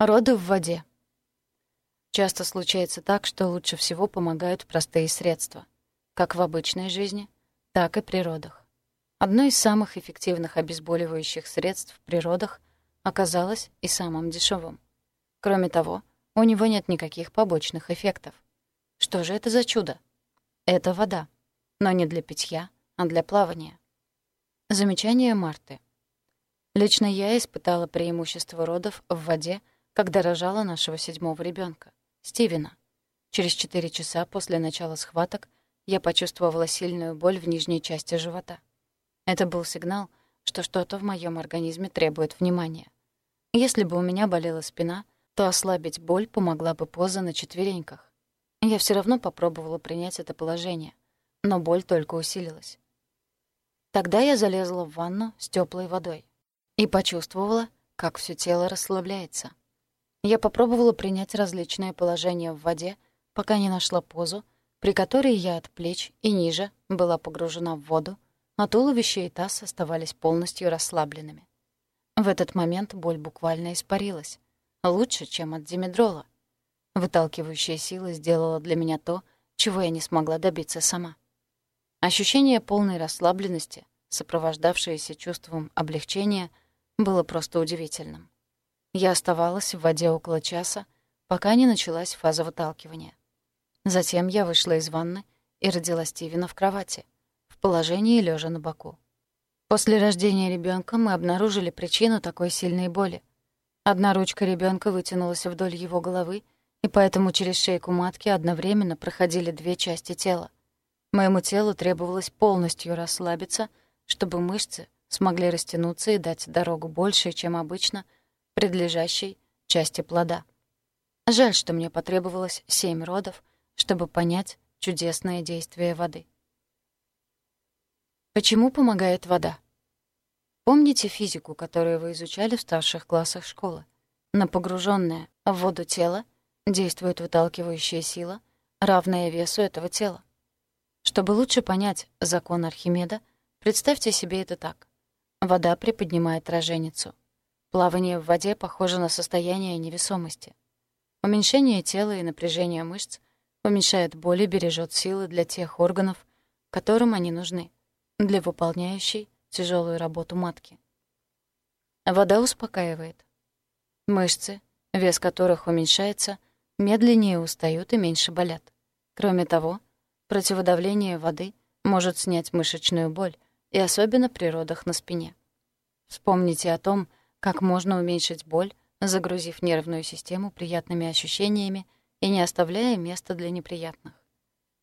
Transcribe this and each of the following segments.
Роды в воде. Часто случается так, что лучше всего помогают простые средства, как в обычной жизни, так и при родах. Одно из самых эффективных обезболивающих средств при родах оказалось и самым дешевым. Кроме того, у него нет никаких побочных эффектов. Что же это за чудо? Это вода, но не для питья, а для плавания. Замечание Марты. Лично я испытала преимущество родов в воде когда рожала нашего седьмого ребенка, Стивена. Через четыре часа после начала схваток я почувствовала сильную боль в нижней части живота. Это был сигнал, что что-то в моем организме требует внимания. Если бы у меня болела спина, то ослабить боль помогла бы поза на четвереньках. Я все равно попробовала принять это положение, но боль только усилилась. Тогда я залезла в ванну с теплой водой и почувствовала, как все тело расслабляется. Я попробовала принять различные положения в воде, пока не нашла позу, при которой я от плеч и ниже была погружена в воду, а туловище и таз оставались полностью расслабленными. В этот момент боль буквально испарилась. Лучше, чем от димедрола. Выталкивающая сила сделала для меня то, чего я не смогла добиться сама. Ощущение полной расслабленности, сопровождавшееся чувством облегчения, было просто удивительным. Я оставалась в воде около часа, пока не началась фаза выталкивания. Затем я вышла из ванны и родила Стивена в кровати, в положении лежа на боку. После рождения ребенка мы обнаружили причину такой сильной боли. Одна ручка ребенка вытянулась вдоль его головы, и поэтому через шейку матки одновременно проходили две части тела. Моему телу требовалось полностью расслабиться, чтобы мышцы смогли растянуться и дать дорогу больше, чем обычно — предлежащей части плода. Жаль, что мне потребовалось семь родов, чтобы понять чудесное действие воды. Почему помогает вода? Помните физику, которую вы изучали в старших классах школы? На погруженное в воду тело действует выталкивающая сила, равная весу этого тела. Чтобы лучше понять закон Архимеда, представьте себе это так. Вода приподнимает роженицу. Плавание в воде похоже на состояние невесомости. Уменьшение тела и напряжение мышц уменьшает боль и бережет силы для тех органов, которым они нужны, для выполняющей тяжелую работу матки. Вода успокаивает. Мышцы, вес которых уменьшается, медленнее устают и меньше болят. Кроме того, противодавление воды может снять мышечную боль, и особенно при родах на спине. Вспомните о том, как можно уменьшить боль, загрузив нервную систему приятными ощущениями и не оставляя места для неприятных?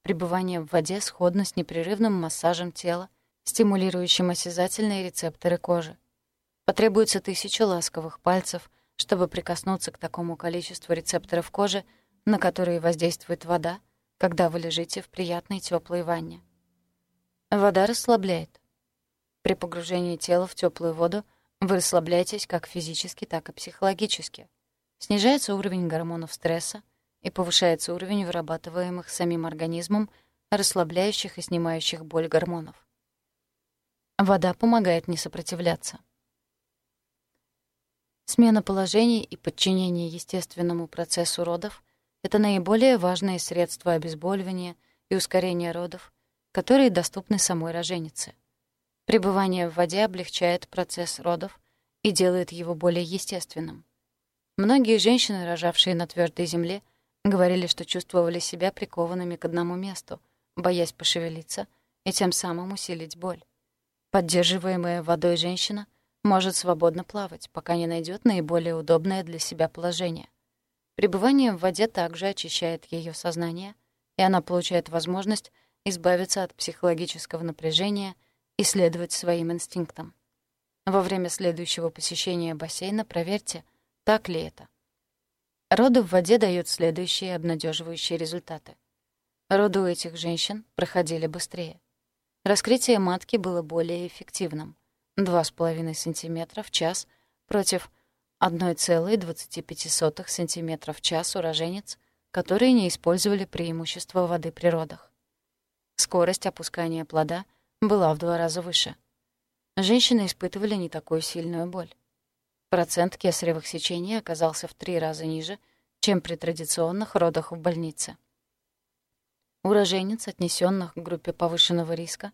Пребывание в воде сходно с непрерывным массажем тела, стимулирующим осязательные рецепторы кожи. Потребуется тысяча ласковых пальцев, чтобы прикоснуться к такому количеству рецепторов кожи, на которые воздействует вода, когда вы лежите в приятной теплой ванне. Вода расслабляет. При погружении тела в теплую воду — вы расслабляетесь как физически, так и психологически. Снижается уровень гормонов стресса и повышается уровень вырабатываемых самим организмом расслабляющих и снимающих боль гормонов. Вода помогает не сопротивляться. Смена положений и подчинение естественному процессу родов — это наиболее важные средства обезболивания и ускорения родов, которые доступны самой роженице — Пребывание в воде облегчает процесс родов и делает его более естественным. Многие женщины, рожавшие на твердой земле, говорили, что чувствовали себя прикованными к одному месту, боясь пошевелиться и тем самым усилить боль. Поддерживаемая водой женщина может свободно плавать, пока не найдет наиболее удобное для себя положение. Пребывание в воде также очищает ее сознание, и она получает возможность избавиться от психологического напряжения — и следовать своим инстинктам. Во время следующего посещения бассейна проверьте, так ли это. Роды в воде дают следующие обнадеживающие результаты. Роды у этих женщин проходили быстрее. Раскрытие матки было более эффективным — 2,5 см в час против 1,25 см в час у роженец, которые не использовали преимущество воды при родах. Скорость опускания плода — была в два раза выше. Женщины испытывали не такую сильную боль. Процент кесаревых сечений оказался в три раза ниже, чем при традиционных родах в больнице. У роженец, отнесенных к группе повышенного риска,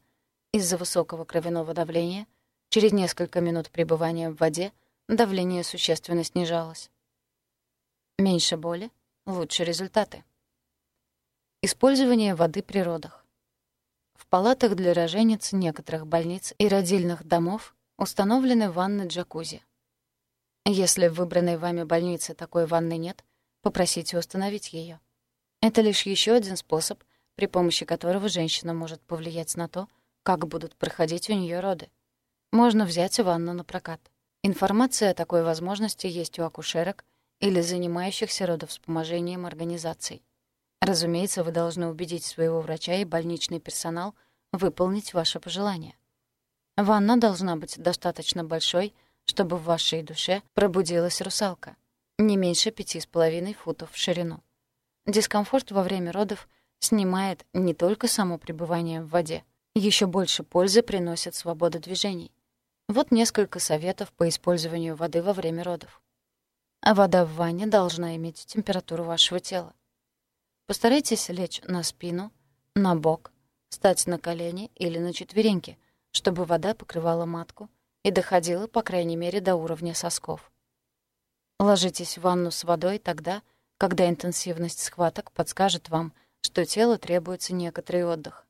из-за высокого кровяного давления, через несколько минут пребывания в воде давление существенно снижалось. Меньше боли, лучше результаты. Использование воды при родах. В палатах для роженец некоторых больниц и родильных домов установлены ванны-джакузи. Если в выбранной вами больнице такой ванны нет, попросите установить ее. Это лишь еще один способ, при помощи которого женщина может повлиять на то, как будут проходить у нее роды. Можно взять ванну на прокат. Информация о такой возможности есть у акушерок или занимающихся родовспоможением организаций. Разумеется, вы должны убедить своего врача и больничный персонал выполнить ваше пожелание. Ванна должна быть достаточно большой, чтобы в вашей душе пробудилась русалка, не меньше пяти с половиной футов в ширину. Дискомфорт во время родов снимает не только само пребывание в воде, еще больше пользы приносит свобода движений. Вот несколько советов по использованию воды во время родов. Вода в ванне должна иметь температуру вашего тела. Постарайтесь лечь на спину, на бок, встать на колени или на четвереньки, чтобы вода покрывала матку и доходила, по крайней мере, до уровня сосков. Ложитесь в ванну с водой тогда, когда интенсивность схваток подскажет вам, что телу требуется некоторый отдых.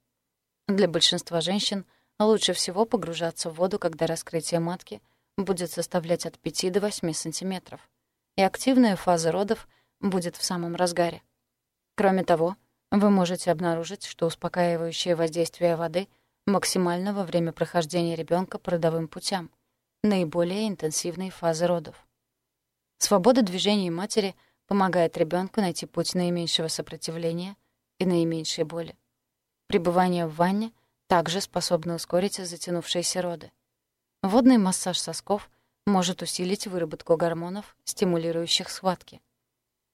Для большинства женщин лучше всего погружаться в воду, когда раскрытие матки будет составлять от 5 до 8 сантиметров, и активная фаза родов будет в самом разгаре. Кроме того, вы можете обнаружить, что успокаивающее воздействие воды максимально во время прохождения ребенка по родовым путям, наиболее интенсивной фазы родов. Свобода движений матери помогает ребенку найти путь наименьшего сопротивления и наименьшей боли. Пребывание в ванне также способно ускорить затянувшиеся роды. Водный массаж сосков может усилить выработку гормонов, стимулирующих схватки.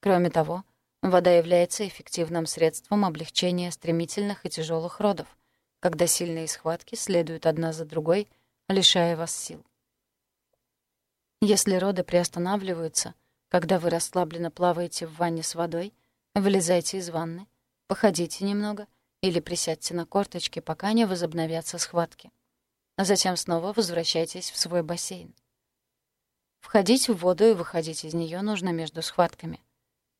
Кроме того, Вода является эффективным средством облегчения стремительных и тяжелых родов, когда сильные схватки следуют одна за другой, лишая вас сил. Если роды приостанавливаются, когда вы расслабленно плаваете в ванне с водой, вылезайте из ванны, походите немного или присядьте на корточки, пока не возобновятся схватки. Затем снова возвращайтесь в свой бассейн. Входить в воду и выходить из нее нужно между схватками —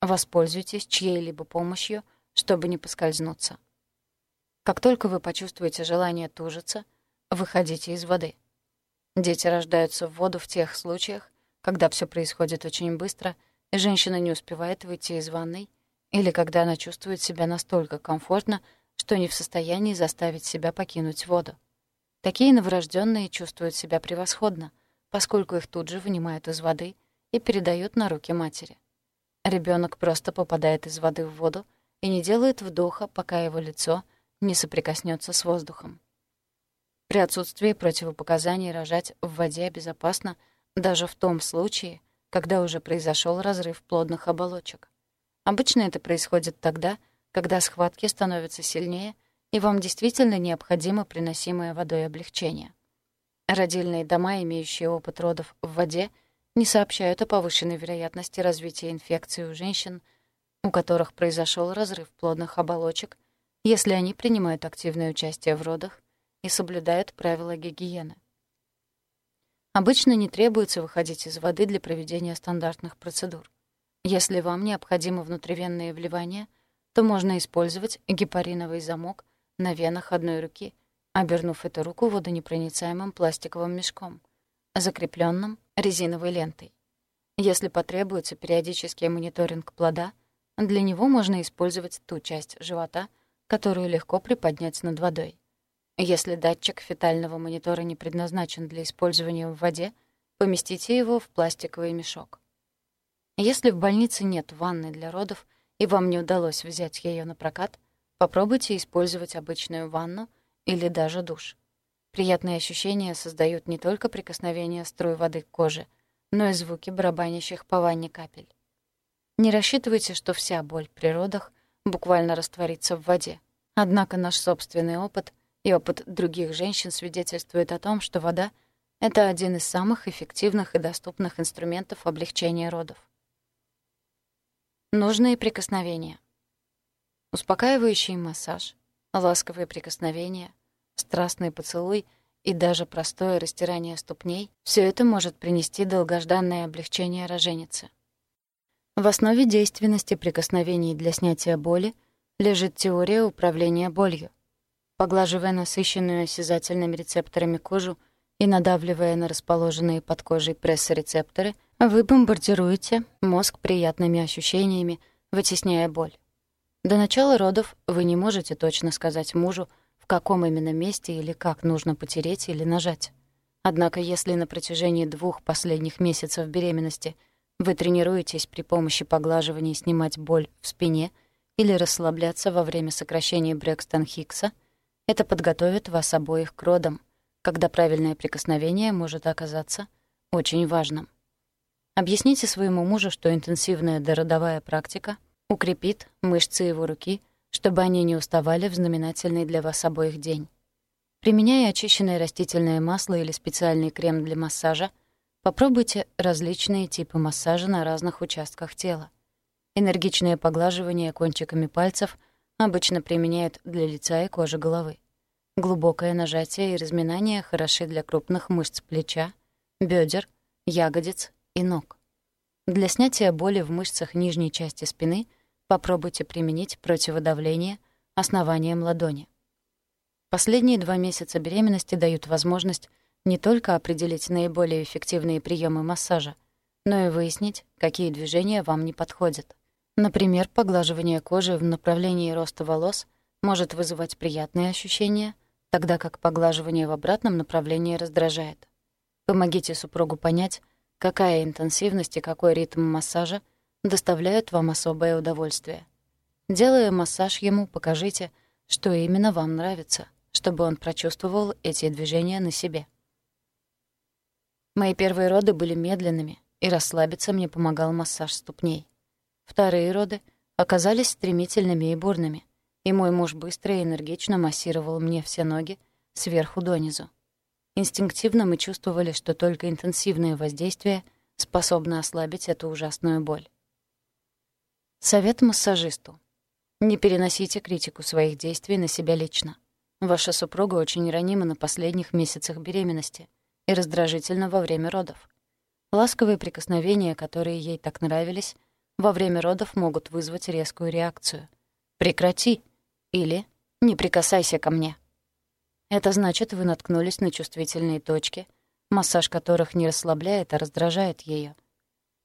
Воспользуйтесь чьей-либо помощью, чтобы не поскользнуться. Как только вы почувствуете желание тужиться, выходите из воды. Дети рождаются в воду в тех случаях, когда все происходит очень быстро, и женщина не успевает выйти из ванной, или когда она чувствует себя настолько комфортно, что не в состоянии заставить себя покинуть воду. Такие новорожденные чувствуют себя превосходно, поскольку их тут же вынимают из воды и передают на руки матери. Ребенок просто попадает из воды в воду и не делает вдоха, пока его лицо не соприкоснется с воздухом. При отсутствии противопоказаний рожать в воде безопасно даже в том случае, когда уже произошел разрыв плодных оболочек. Обычно это происходит тогда, когда схватки становятся сильнее, и вам действительно необходимо приносимое водой облегчение. Родильные дома, имеющие опыт родов в воде, не сообщают о повышенной вероятности развития инфекции у женщин, у которых произошел разрыв плодных оболочек, если они принимают активное участие в родах и соблюдают правила гигиены. Обычно не требуется выходить из воды для проведения стандартных процедур. Если вам необходимо внутривенные вливания, то можно использовать гепариновый замок на венах одной руки, обернув эту руку водонепроницаемым пластиковым мешком, закрепленным резиновой лентой. Если потребуется периодический мониторинг плода, для него можно использовать ту часть живота, которую легко приподнять над водой. Если датчик фетального монитора не предназначен для использования в воде, поместите его в пластиковый мешок. Если в больнице нет ванны для родов и вам не удалось взять ее на прокат, попробуйте использовать обычную ванну или даже душ. Приятные ощущения создают не только прикосновение струй воды к коже, но и звуки барабанящих по ванне капель. Не рассчитывайте, что вся боль при родах буквально растворится в воде. Однако наш собственный опыт и опыт других женщин свидетельствует о том, что вода Это один из самых эффективных и доступных инструментов облегчения родов. Нужные прикосновения. Успокаивающий массаж, ласковые прикосновения, страстный поцелуй и даже простое растирание ступней — все это может принести долгожданное облегчение роженицы. В основе действенности прикосновений для снятия боли лежит теория управления болью. Поглаживая насыщенную осязательными рецепторами кожу — и надавливая на расположенные под кожей пресс-рецепторы, вы бомбардируете мозг приятными ощущениями, вытесняя боль. До начала родов вы не можете точно сказать мужу, каком именно месте или как нужно потереть или нажать. Однако если на протяжении двух последних месяцев беременности вы тренируетесь при помощи поглаживания снимать боль в спине или расслабляться во время сокращения Брэкстон-Хиггса, это подготовит вас обоих к родам — когда правильное прикосновение может оказаться очень важным. Объясните своему мужу, что интенсивная дородовая практика укрепит мышцы его руки, чтобы они не уставали в знаменательный для вас обоих день. Применяя очищенное растительное масло или специальный крем для массажа, попробуйте различные типы массажа на разных участках тела. Энергичное поглаживание кончиками пальцев обычно применяют для лица и кожи головы. Глубокое нажатие и разминание хороши для крупных мышц плеча, бедер, ягодиц и ног. Для снятия боли в мышцах нижней части спины попробуйте применить противодавление основанием ладони. Последние два месяца беременности дают возможность не только определить наиболее эффективные приемы массажа, но и выяснить, какие движения вам не подходят. Например, поглаживание кожи в направлении роста волос может вызывать приятные ощущения, тогда как поглаживание в обратном направлении раздражает. Помогите супругу понять, какая интенсивность и какой ритм массажа доставляют вам особое удовольствие. Делая массаж ему, покажите, что именно вам нравится, чтобы он прочувствовал эти движения на себе. Мои первые роды были медленными, и расслабиться мне помогал массаж ступней. Вторые роды оказались стремительными и бурными и мой муж быстро и энергично массировал мне все ноги сверху донизу. Инстинктивно мы чувствовали, что только интенсивное воздействие способно ослабить эту ужасную боль. Совет массажисту. Не переносите критику своих действий на себя лично. Ваша супруга очень ранима на последних месяцах беременности и раздражительна во время родов. Ласковые прикосновения, которые ей так нравились, во время родов могут вызвать резкую реакцию. «Прекрати!» Или «не прикасайся ко мне». Это значит, вы наткнулись на чувствительные точки, массаж которых не расслабляет, а раздражает ее.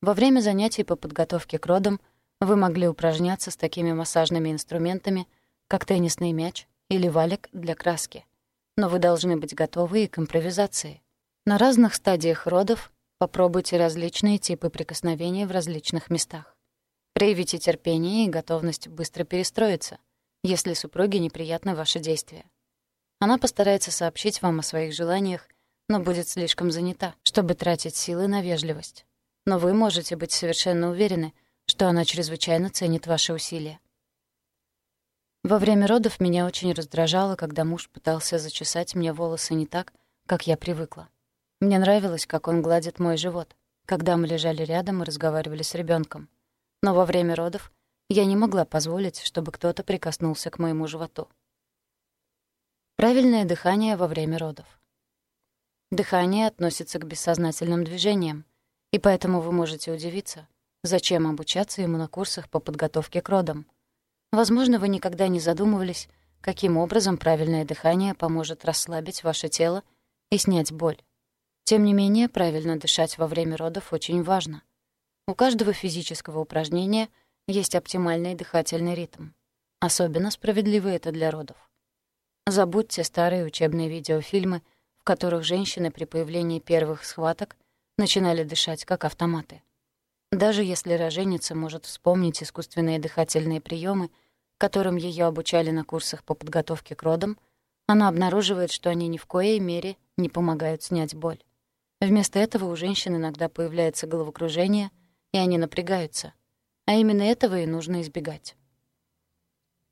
Во время занятий по подготовке к родам вы могли упражняться с такими массажными инструментами, как теннисный мяч или валик для краски. Но вы должны быть готовы и к импровизации. На разных стадиях родов попробуйте различные типы прикосновений в различных местах. Проявите терпение и готовность быстро перестроиться — если супруге неприятны ваши действия. Она постарается сообщить вам о своих желаниях, но будет слишком занята, чтобы тратить силы на вежливость. Но вы можете быть совершенно уверены, что она чрезвычайно ценит ваши усилия. Во время родов меня очень раздражало, когда муж пытался зачесать мне волосы не так, как я привыкла. Мне нравилось, как он гладит мой живот, когда мы лежали рядом и разговаривали с ребенком. Но во время родов я не могла позволить, чтобы кто-то прикоснулся к моему животу. Правильное дыхание во время родов. Дыхание относится к бессознательным движениям, и поэтому вы можете удивиться, зачем обучаться ему на курсах по подготовке к родам. Возможно, вы никогда не задумывались, каким образом правильное дыхание поможет расслабить ваше тело и снять боль. Тем не менее, правильно дышать во время родов очень важно. У каждого физического упражнения — есть оптимальный дыхательный ритм. Особенно справедливо это для родов. Забудьте старые учебные видеофильмы, в которых женщины при появлении первых схваток начинали дышать как автоматы. Даже если роженица может вспомнить искусственные дыхательные приемы, которым ее обучали на курсах по подготовке к родам, она обнаруживает, что они ни в коей мере не помогают снять боль. Вместо этого у женщин иногда появляется головокружение, и они напрягаются — а именно этого и нужно избегать.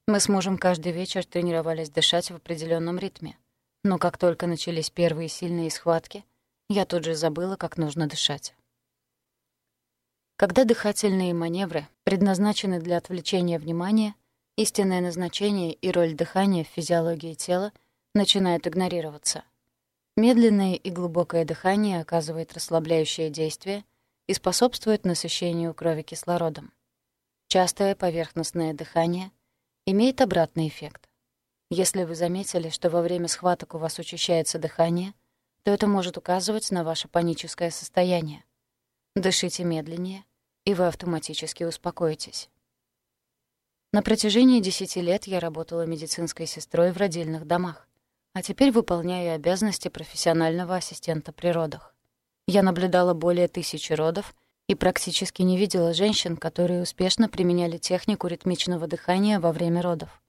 Мы с мужем каждый вечер тренировались дышать в определенном ритме. Но как только начались первые сильные схватки, я тут же забыла, как нужно дышать. Когда дыхательные маневры предназначены для отвлечения внимания, истинное назначение и роль дыхания в физиологии тела начинают игнорироваться. Медленное и глубокое дыхание оказывает расслабляющее действие и способствует насыщению крови кислородом. Частое поверхностное дыхание имеет обратный эффект. Если вы заметили, что во время схваток у вас учащается дыхание, то это может указывать на ваше паническое состояние. Дышите медленнее, и вы автоматически успокоитесь. На протяжении 10 лет я работала медицинской сестрой в родильных домах, а теперь выполняю обязанности профессионального ассистента при родах. Я наблюдала более тысячи родов и практически не видела женщин, которые успешно применяли технику ритмичного дыхания во время родов.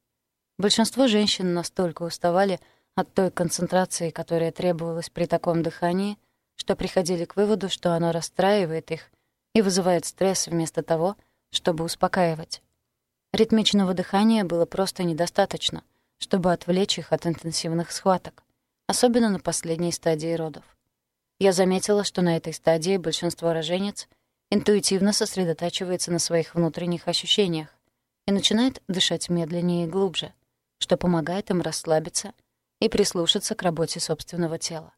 Большинство женщин настолько уставали от той концентрации, которая требовалась при таком дыхании, что приходили к выводу, что оно расстраивает их и вызывает стресс вместо того, чтобы успокаивать. Ритмичного дыхания было просто недостаточно, чтобы отвлечь их от интенсивных схваток, особенно на последней стадии родов. Я заметила, что на этой стадии большинство роженец интуитивно сосредотачивается на своих внутренних ощущениях и начинает дышать медленнее и глубже, что помогает им расслабиться и прислушаться к работе собственного тела.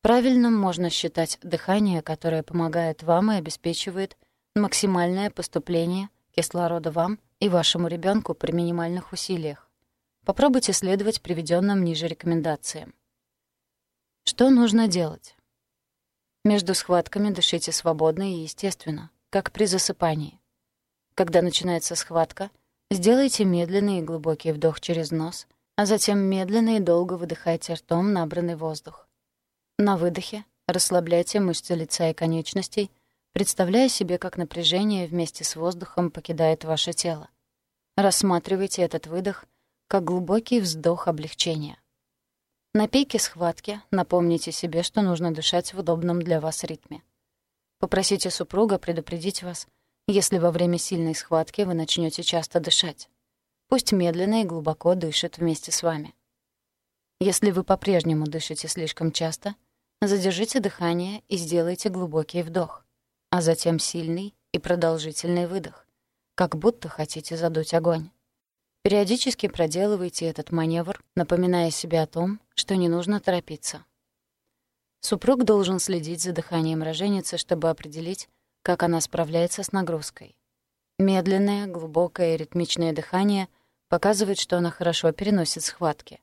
Правильным можно считать дыхание, которое помогает вам и обеспечивает максимальное поступление кислорода вам и вашему ребенку при минимальных усилиях. Попробуйте следовать приведенным ниже рекомендациям. Что нужно делать? Между схватками дышите свободно и естественно, как при засыпании. Когда начинается схватка, сделайте медленный и глубокий вдох через нос, а затем медленно и долго выдыхайте ртом набранный воздух. На выдохе расслабляйте мышцы лица и конечностей, представляя себе, как напряжение вместе с воздухом покидает ваше тело. Рассматривайте этот выдох как глубокий вздох облегчения. На пике схватки напомните себе, что нужно дышать в удобном для вас ритме. Попросите супруга предупредить вас, если во время сильной схватки вы начнете часто дышать. Пусть медленно и глубоко дышит вместе с вами. Если вы по-прежнему дышите слишком часто — Задержите дыхание и сделайте глубокий вдох, а затем сильный и продолжительный выдох, как будто хотите задуть огонь. Периодически проделывайте этот маневр, напоминая себе о том, что не нужно торопиться. Супруг должен следить за дыханием роженицы, чтобы определить, как она справляется с нагрузкой. Медленное, глубокое и ритмичное дыхание показывает, что она хорошо переносит схватки.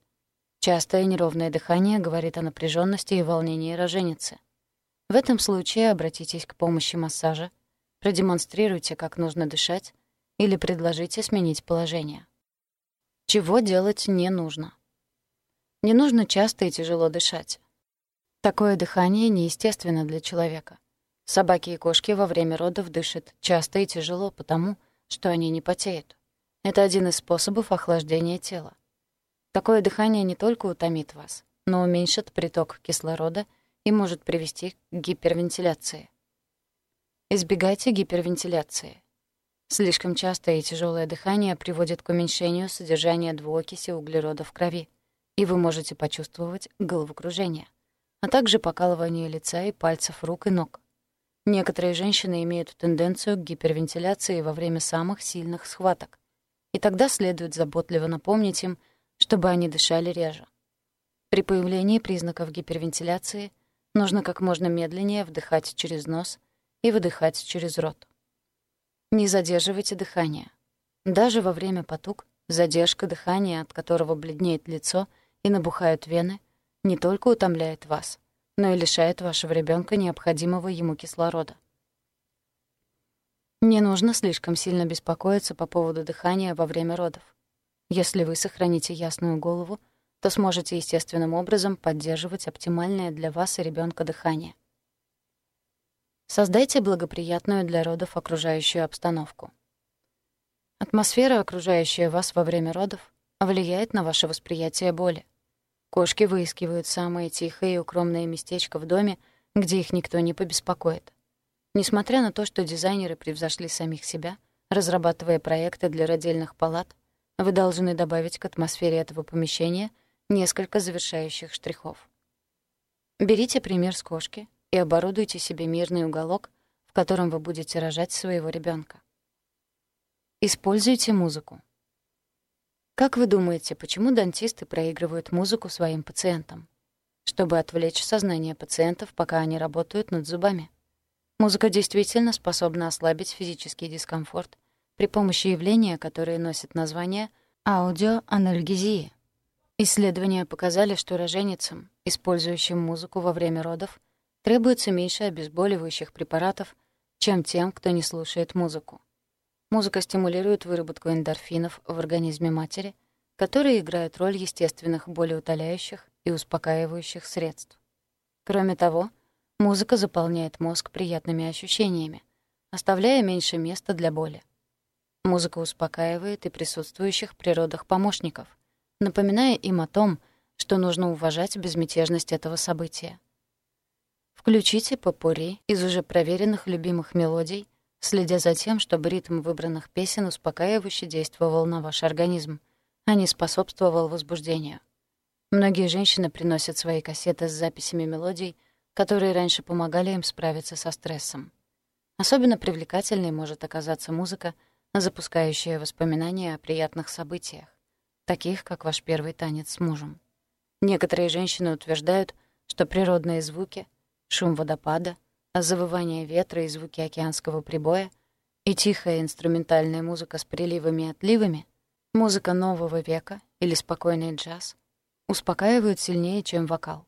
Частое неровное дыхание говорит о напряженности и волнении роженицы. В этом случае обратитесь к помощи массажа, продемонстрируйте, как нужно дышать, или предложите сменить положение. Чего делать не нужно? Не нужно часто и тяжело дышать. Такое дыхание неестественно для человека. Собаки и кошки во время родов дышат часто и тяжело потому, что они не потеют. Это один из способов охлаждения тела. Такое дыхание не только утомит вас, но уменьшит приток кислорода и может привести к гипервентиляции. Избегайте гипервентиляции. Слишком частое и тяжелое дыхание приводит к уменьшению содержания двуокиси углерода в крови, и вы можете почувствовать головокружение, а также покалывание лица и пальцев рук и ног. Некоторые женщины имеют тенденцию к гипервентиляции во время самых сильных схваток, и тогда следует заботливо напомнить им, чтобы они дышали реже. При появлении признаков гипервентиляции нужно как можно медленнее вдыхать через нос и выдыхать через рот. Не задерживайте дыхание. Даже во время потуг задержка дыхания, от которого бледнеет лицо и набухают вены, не только утомляет вас, но и лишает вашего ребенка необходимого ему кислорода. Не нужно слишком сильно беспокоиться по поводу дыхания во время родов. Если вы сохраните ясную голову, то сможете естественным образом поддерживать оптимальное для вас и ребенка дыхание. Создайте благоприятную для родов окружающую обстановку. Атмосфера, окружающая вас во время родов, влияет на ваше восприятие боли. Кошки выискивают самое тихое и укромное местечко в доме, где их никто не побеспокоит. Несмотря на то, что дизайнеры превзошли самих себя, разрабатывая проекты для родильных палат, вы должны добавить к атмосфере этого помещения несколько завершающих штрихов. Берите пример с кошки и оборудуйте себе мирный уголок, в котором вы будете рожать своего ребенка. Используйте музыку. Как вы думаете, почему дантисты проигрывают музыку своим пациентам? Чтобы отвлечь сознание пациентов, пока они работают над зубами. Музыка действительно способна ослабить физический дискомфорт при помощи явления, которое носит название аудиоанальгезии. Исследования показали, что роженицам, использующим музыку во время родов, требуется меньше обезболивающих препаратов, чем тем, кто не слушает музыку. Музыка стимулирует выработку эндорфинов в организме матери, которые играют роль естественных болеутоляющих и успокаивающих средств. Кроме того, музыка заполняет мозг приятными ощущениями, оставляя меньше места для боли. Музыка успокаивает и присутствующих при родах помощников, напоминая им о том, что нужно уважать безмятежность этого события. Включите попури из уже проверенных любимых мелодий следя за тем, чтобы ритм выбранных песен успокаивающе действовал на ваш организм, а не способствовал возбуждению. Многие женщины приносят свои кассеты с записями мелодий, которые раньше помогали им справиться со стрессом. Особенно привлекательной может оказаться музыка, запускающая воспоминания о приятных событиях, таких как ваш первый танец с мужем. Некоторые женщины утверждают, что природные звуки, шум водопада, завывание ветра и звуки океанского прибоя и тихая инструментальная музыка с приливами и отливами, музыка нового века или спокойный джаз успокаивают сильнее, чем вокал.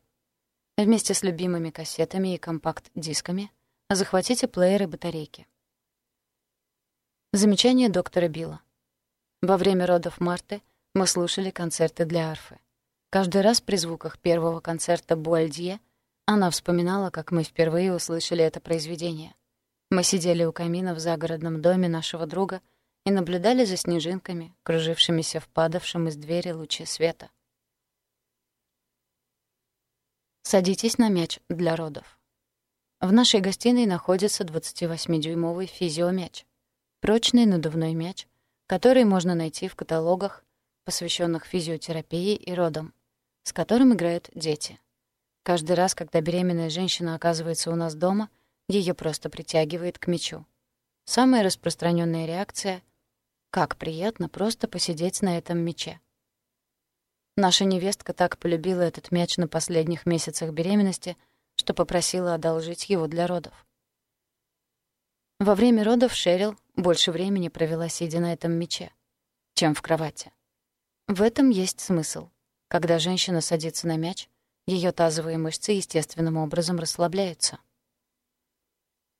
Вместе с любимыми кассетами и компакт-дисками захватите плееры батарейки. Замечание доктора Билла. Во время родов Марты мы слушали концерты для арфы. Каждый раз при звуках первого концерта Буальдье она вспоминала, как мы впервые услышали это произведение. Мы сидели у камина в загородном доме нашего друга и наблюдали за снежинками, кружившимися в падавшем из двери луче света. Садитесь на мяч для родов. В нашей гостиной находится 28-дюймовый физиомяч. Прочный надувной мяч, который можно найти в каталогах, посвященных физиотерапии и родам, с которым играют дети. Каждый раз, когда беременная женщина оказывается у нас дома, ее просто притягивает к мячу. Самая распространенная реакция — как приятно просто посидеть на этом мяче. Наша невестка так полюбила этот мяч на последних месяцах беременности, что попросила одолжить его для родов. Во время родов Шерил больше времени провела сидя на этом мяче, чем в кровати. В этом есть смысл. Когда женщина садится на мяч, ее тазовые мышцы естественным образом расслабляются.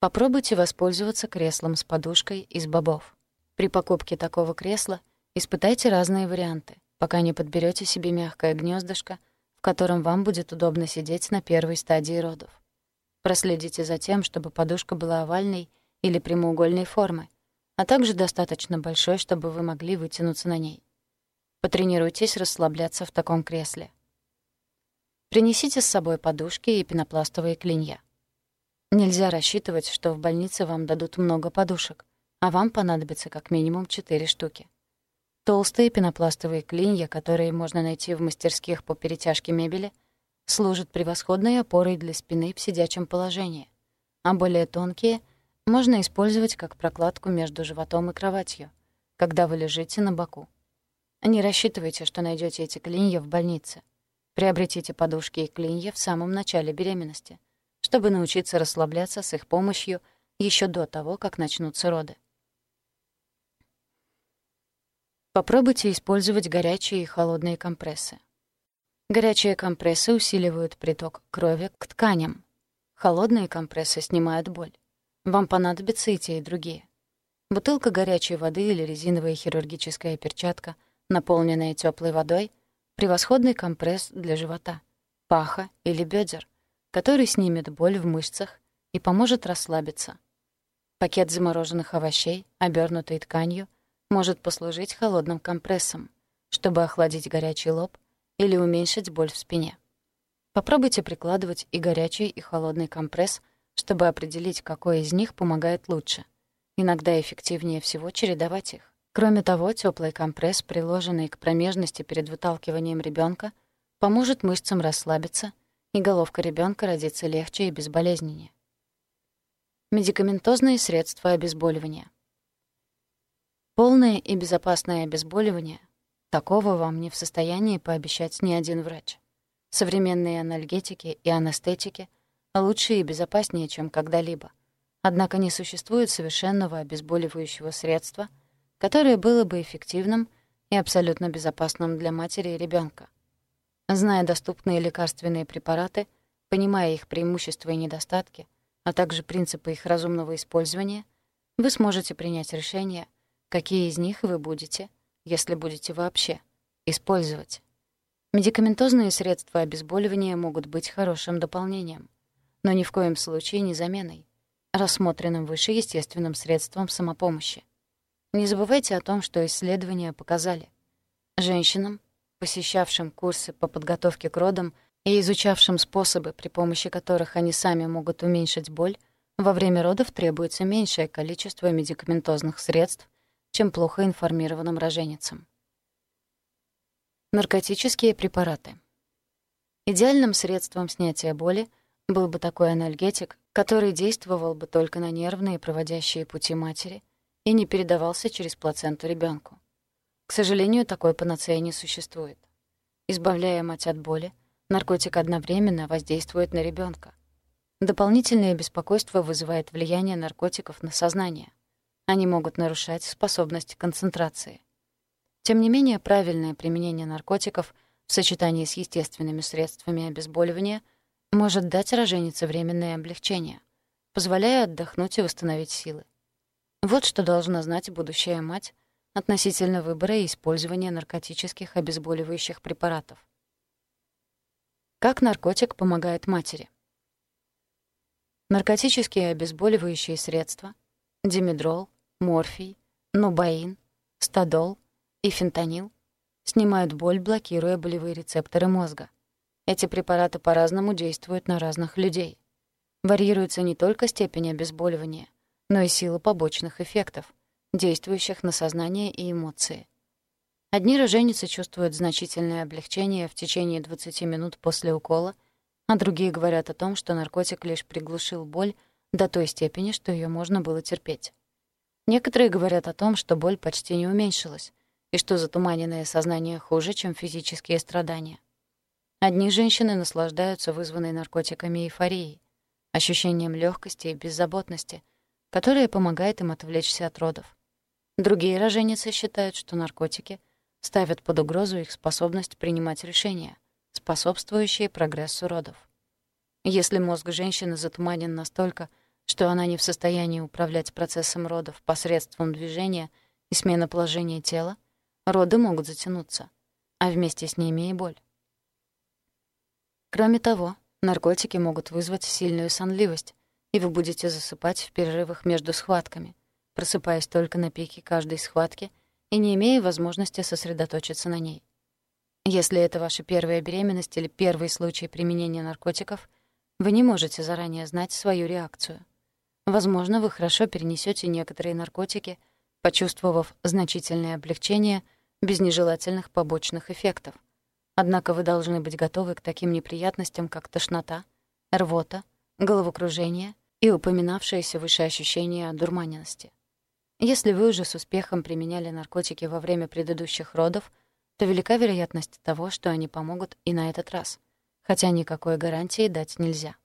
Попробуйте воспользоваться креслом с подушкой из бобов. При покупке такого кресла испытайте разные варианты, пока не подберете себе мягкое гнездышко, в котором вам будет удобно сидеть на первой стадии родов. Проследите за тем, чтобы подушка была овальной или прямоугольной формы, а также достаточно большой, чтобы вы могли вытянуться на ней. Потренируйтесь расслабляться в таком кресле. Принесите с собой подушки и пенопластовые клинья. Нельзя рассчитывать, что в больнице вам дадут много подушек, а вам понадобится как минимум 4 штуки. Толстые пенопластовые клинья, которые можно найти в мастерских по перетяжке мебели, служат превосходной опорой для спины в сидячем положении, а более тонкие можно использовать как прокладку между животом и кроватью, когда вы лежите на боку. Не рассчитывайте, что найдете эти клинья в больнице. Приобретите подушки и клинья в самом начале беременности, чтобы научиться расслабляться с их помощью еще до того, как начнутся роды. Попробуйте использовать горячие и холодные компрессы. Горячие компрессы усиливают приток крови к тканям. Холодные компрессы снимают боль. Вам понадобятся и те, и другие. Бутылка горячей воды или резиновая хирургическая перчатка, наполненная теплой водой, Превосходный компресс для живота, паха или бедер, который снимет боль в мышцах и поможет расслабиться. Пакет замороженных овощей, обернутый тканью, может послужить холодным компрессом, чтобы охладить горячий лоб или уменьшить боль в спине. Попробуйте прикладывать и горячий, и холодный компресс, чтобы определить, какой из них помогает лучше. Иногда эффективнее всего чередовать их. Кроме того, теплый компресс, приложенный к промежности перед выталкиванием ребенка, поможет мышцам расслабиться и головка ребенка родится легче и безболезненнее. Медикаментозные средства обезболивания. Полное и безопасное обезболивание — такого вам не в состоянии пообещать ни один врач. Современные анальгетики и анестетики лучше и безопаснее, чем когда-либо. Однако не существует совершенного обезболивающего средства, которое было бы эффективным и абсолютно безопасным для матери и ребенка. Зная доступные лекарственные препараты, понимая их преимущества и недостатки, а также принципы их разумного использования, вы сможете принять решение, какие из них вы будете, если будете вообще, использовать. Медикаментозные средства обезболивания могут быть хорошим дополнением, но ни в коем случае не заменой, рассмотренным выше естественным средством самопомощи. Не забывайте о том, что исследования показали. Женщинам, посещавшим курсы по подготовке к родам и изучавшим способы, при помощи которых они сами могут уменьшить боль, во время родов требуется меньшее количество медикаментозных средств, чем плохо информированным роженицам. Наркотические препараты. Идеальным средством снятия боли был бы такой анальгетик, который действовал бы только на нервные проводящие пути матери и не передавался через плаценту ребенку. К сожалению, такой панацеи не существует. Избавляя мать от боли, наркотик одновременно воздействует на ребенка. Дополнительное беспокойство вызывает влияние наркотиков на сознание. Они могут нарушать способность концентрации. Тем не менее, правильное применение наркотиков в сочетании с естественными средствами обезболивания может дать роженице временное облегчение, позволяя отдохнуть и восстановить силы. Вот что должна знать будущая мать относительно выбора и использования наркотических обезболивающих препаратов. Как наркотик помогает матери? Наркотические обезболивающие средства — димедрол, морфий, нобаин, стадол и фентанил — снимают боль, блокируя болевые рецепторы мозга. Эти препараты по-разному действуют на разных людей. Варьируется не только степень обезболивания, но и сила побочных эффектов, действующих на сознание и эмоции. Одни роженицы чувствуют значительное облегчение в течение 20 минут после укола, а другие говорят о том, что наркотик лишь приглушил боль до той степени, что ее можно было терпеть. Некоторые говорят о том, что боль почти не уменьшилась, и что затуманенное сознание хуже, чем физические страдания. Одни женщины наслаждаются вызванной наркотиками эйфорией, ощущением легкости и беззаботности, которое помогает им отвлечься от родов. Другие роженицы считают, что наркотики ставят под угрозу их способность принимать решения, способствующие прогрессу родов. Если мозг женщины затуманен настолько, что она не в состоянии управлять процессом родов посредством движения и смены положения тела, роды могут затянуться, а вместе с ними и боль. Кроме того, наркотики могут вызвать сильную сонливость, и вы будете засыпать в перерывах между схватками, просыпаясь только на пике каждой схватки и не имея возможности сосредоточиться на ней. Если это ваша первая беременность или первый случай применения наркотиков, вы не можете заранее знать свою реакцию. Возможно, вы хорошо перенесете некоторые наркотики, почувствовав значительное облегчение без нежелательных побочных эффектов. Однако вы должны быть готовы к таким неприятностям, как тошнота, рвота, головокружение и упоминавшееся выше ощущение одурманенности. Если вы уже с успехом применяли наркотики во время предыдущих родов, то велика вероятность того, что они помогут и на этот раз, хотя никакой гарантии дать нельзя.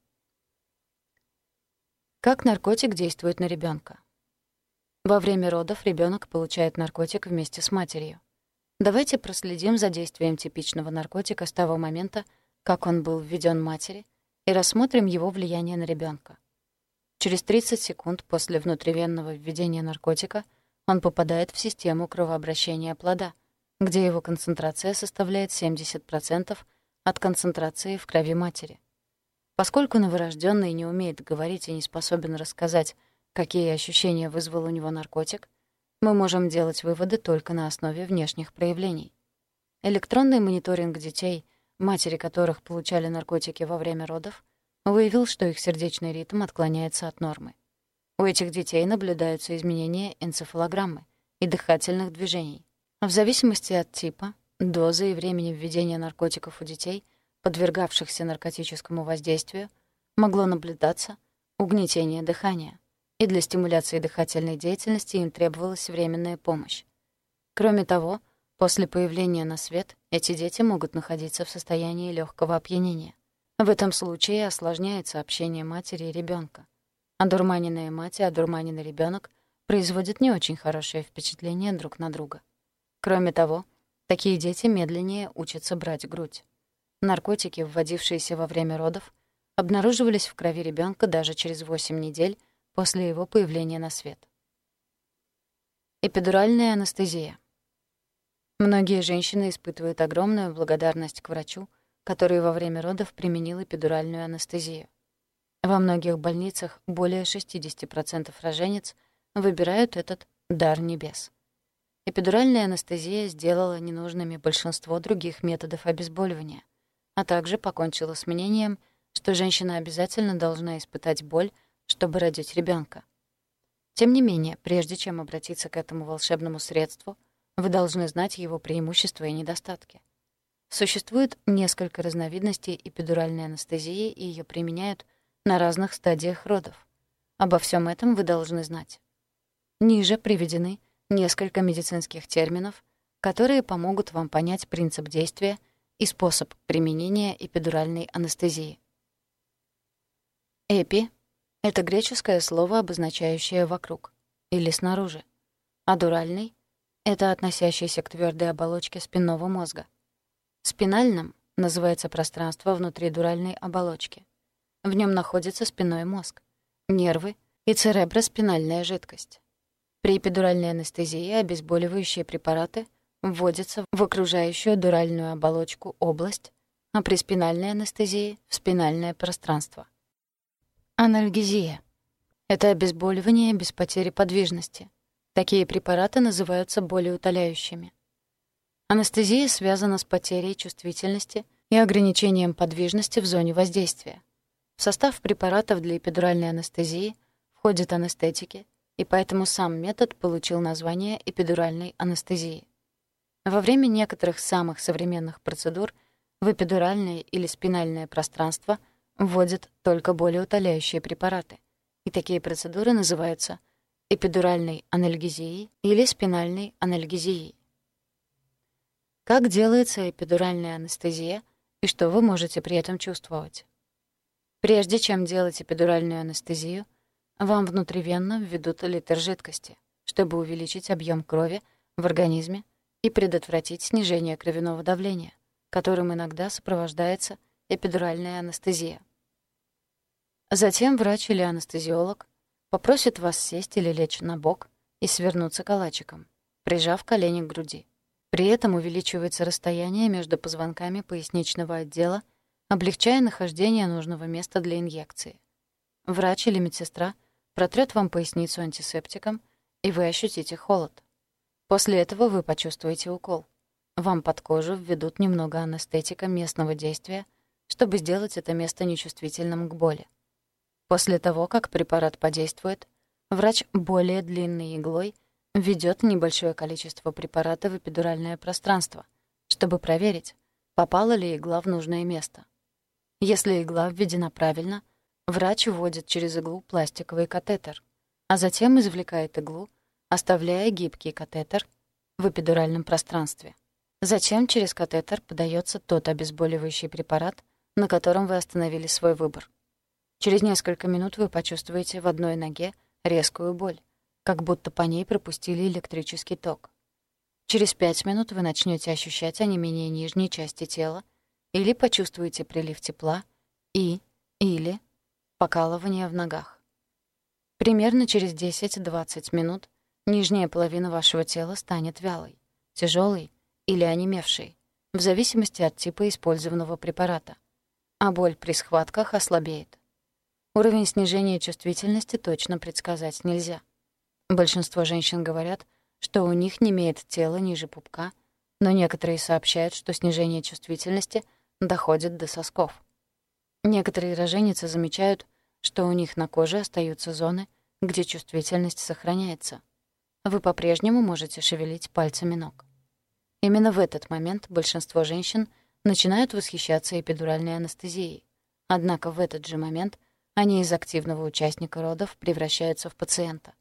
Как наркотик действует на ребенка? Во время родов ребенок получает наркотик вместе с матерью. Давайте проследим за действием типичного наркотика с того момента, как он был введен матери, и рассмотрим его влияние на ребенка. Через 30 секунд после внутривенного введения наркотика он попадает в систему кровообращения плода, где его концентрация составляет 70% от концентрации в крови матери. Поскольку новорожденный не умеет говорить и не способен рассказать, какие ощущения вызвал у него наркотик, мы можем делать выводы только на основе внешних проявлений. Электронный мониторинг детей, матери которых получали наркотики во время родов, выявил, что их сердечный ритм отклоняется от нормы. У этих детей наблюдаются изменения энцефалограммы и дыхательных движений. В зависимости от типа, дозы и времени введения наркотиков у детей подвергавшихся наркотическому воздействию, могло наблюдаться угнетение дыхания, и для стимуляции дыхательной деятельности им требовалась временная помощь. Кроме того, после появления на свет эти дети могут находиться в состоянии легкого опьянения. В этом случае осложняется общение матери и ребенка. Одурманенная мать и одурманенный ребенок производят не очень хорошее впечатление друг на друга. Кроме того, такие дети медленнее учатся брать грудь. Наркотики, вводившиеся во время родов, обнаруживались в крови ребенка даже через 8 недель после его появления на свет. Эпидуральная анестезия. Многие женщины испытывают огромную благодарность к врачу, который во время родов применил эпидуральную анестезию. Во многих больницах более 60% роженец выбирают этот дар небес. Эпидуральная анестезия сделала ненужными большинство других методов обезболивания, а также покончила с мнением, что женщина обязательно должна испытать боль, чтобы родить ребенка. Тем не менее, прежде чем обратиться к этому волшебному средству, вы должны знать его преимущества и недостатки. Существует несколько разновидностей эпидуральной анестезии, и ее применяют на разных стадиях родов. Обо всем этом вы должны знать. Ниже приведены несколько медицинских терминов, которые помогут вам понять принцип действия и способ применения эпидуральной анестезии. Эпи — это греческое слово, обозначающее «вокруг» или «снаружи», а дуральный — это относящийся к твердой оболочке спинного мозга. Спинальным называется пространство внутри дуральной оболочки. В нем находится спинной мозг, нервы и цереброспинальная жидкость. При эпидуральной анестезии обезболивающие препараты вводятся в окружающую дуральную оболочку область, а при спинальной анестезии — в спинальное пространство. Анальгезия — это обезболивание без потери подвижности. Такие препараты называются болеутоляющими. Анестезия связана с потерей чувствительности и ограничением подвижности в зоне воздействия. В состав препаратов для эпидуральной анестезии входят анестетики, и поэтому сам метод получил название эпидуральной анестезии. Во время некоторых самых современных процедур в эпидуральное или спинальное пространство вводят только более утоляющие препараты, и такие процедуры называются эпидуральной анальгезией или спинальной анальгезией. Как делается эпидуральная анестезия и что вы можете при этом чувствовать? Прежде чем делать эпидуральную анестезию, вам внутривенно введут литр жидкости, чтобы увеличить объем крови в организме и предотвратить снижение кровяного давления, которым иногда сопровождается эпидуральная анестезия. Затем врач или анестезиолог попросит вас сесть или лечь на бок и свернуться калачиком, прижав колени к груди. При этом увеличивается расстояние между позвонками поясничного отдела, облегчая нахождение нужного места для инъекции. Врач или медсестра протрет вам поясницу антисептиком, и вы ощутите холод. После этого вы почувствуете укол. Вам под кожу введут немного анестетика местного действия, чтобы сделать это место нечувствительным к боли. После того, как препарат подействует, врач более длинной иглой введет небольшое количество препарата в эпидуральное пространство, чтобы проверить, попала ли игла в нужное место. Если игла введена правильно — Врач вводит через иглу пластиковый катетер, а затем извлекает иглу, оставляя гибкий катетер в эпидуральном пространстве. Затем через катетер подается тот обезболивающий препарат, на котором вы остановили свой выбор. Через несколько минут вы почувствуете в одной ноге резкую боль, как будто по ней пропустили электрический ток. Через пять минут вы начнете ощущать онемение нижней части тела или почувствуете прилив тепла и или покалывание в ногах. Примерно через 10-20 минут нижняя половина вашего тела станет вялой, тяжелой или онемевшей, в зависимости от типа использованного препарата, а боль при схватках ослабеет. Уровень снижения чувствительности точно предсказать нельзя. Большинство женщин говорят, что у них не имеет тела ниже пупка, но некоторые сообщают, что снижение чувствительности доходит до сосков. Некоторые роженицы замечают, что у них на коже остаются зоны, где чувствительность сохраняется. Вы по-прежнему можете шевелить пальцами ног. Именно в этот момент большинство женщин начинают восхищаться эпидуральной анестезией. Однако в этот же момент они из активного участника родов превращаются в пациента.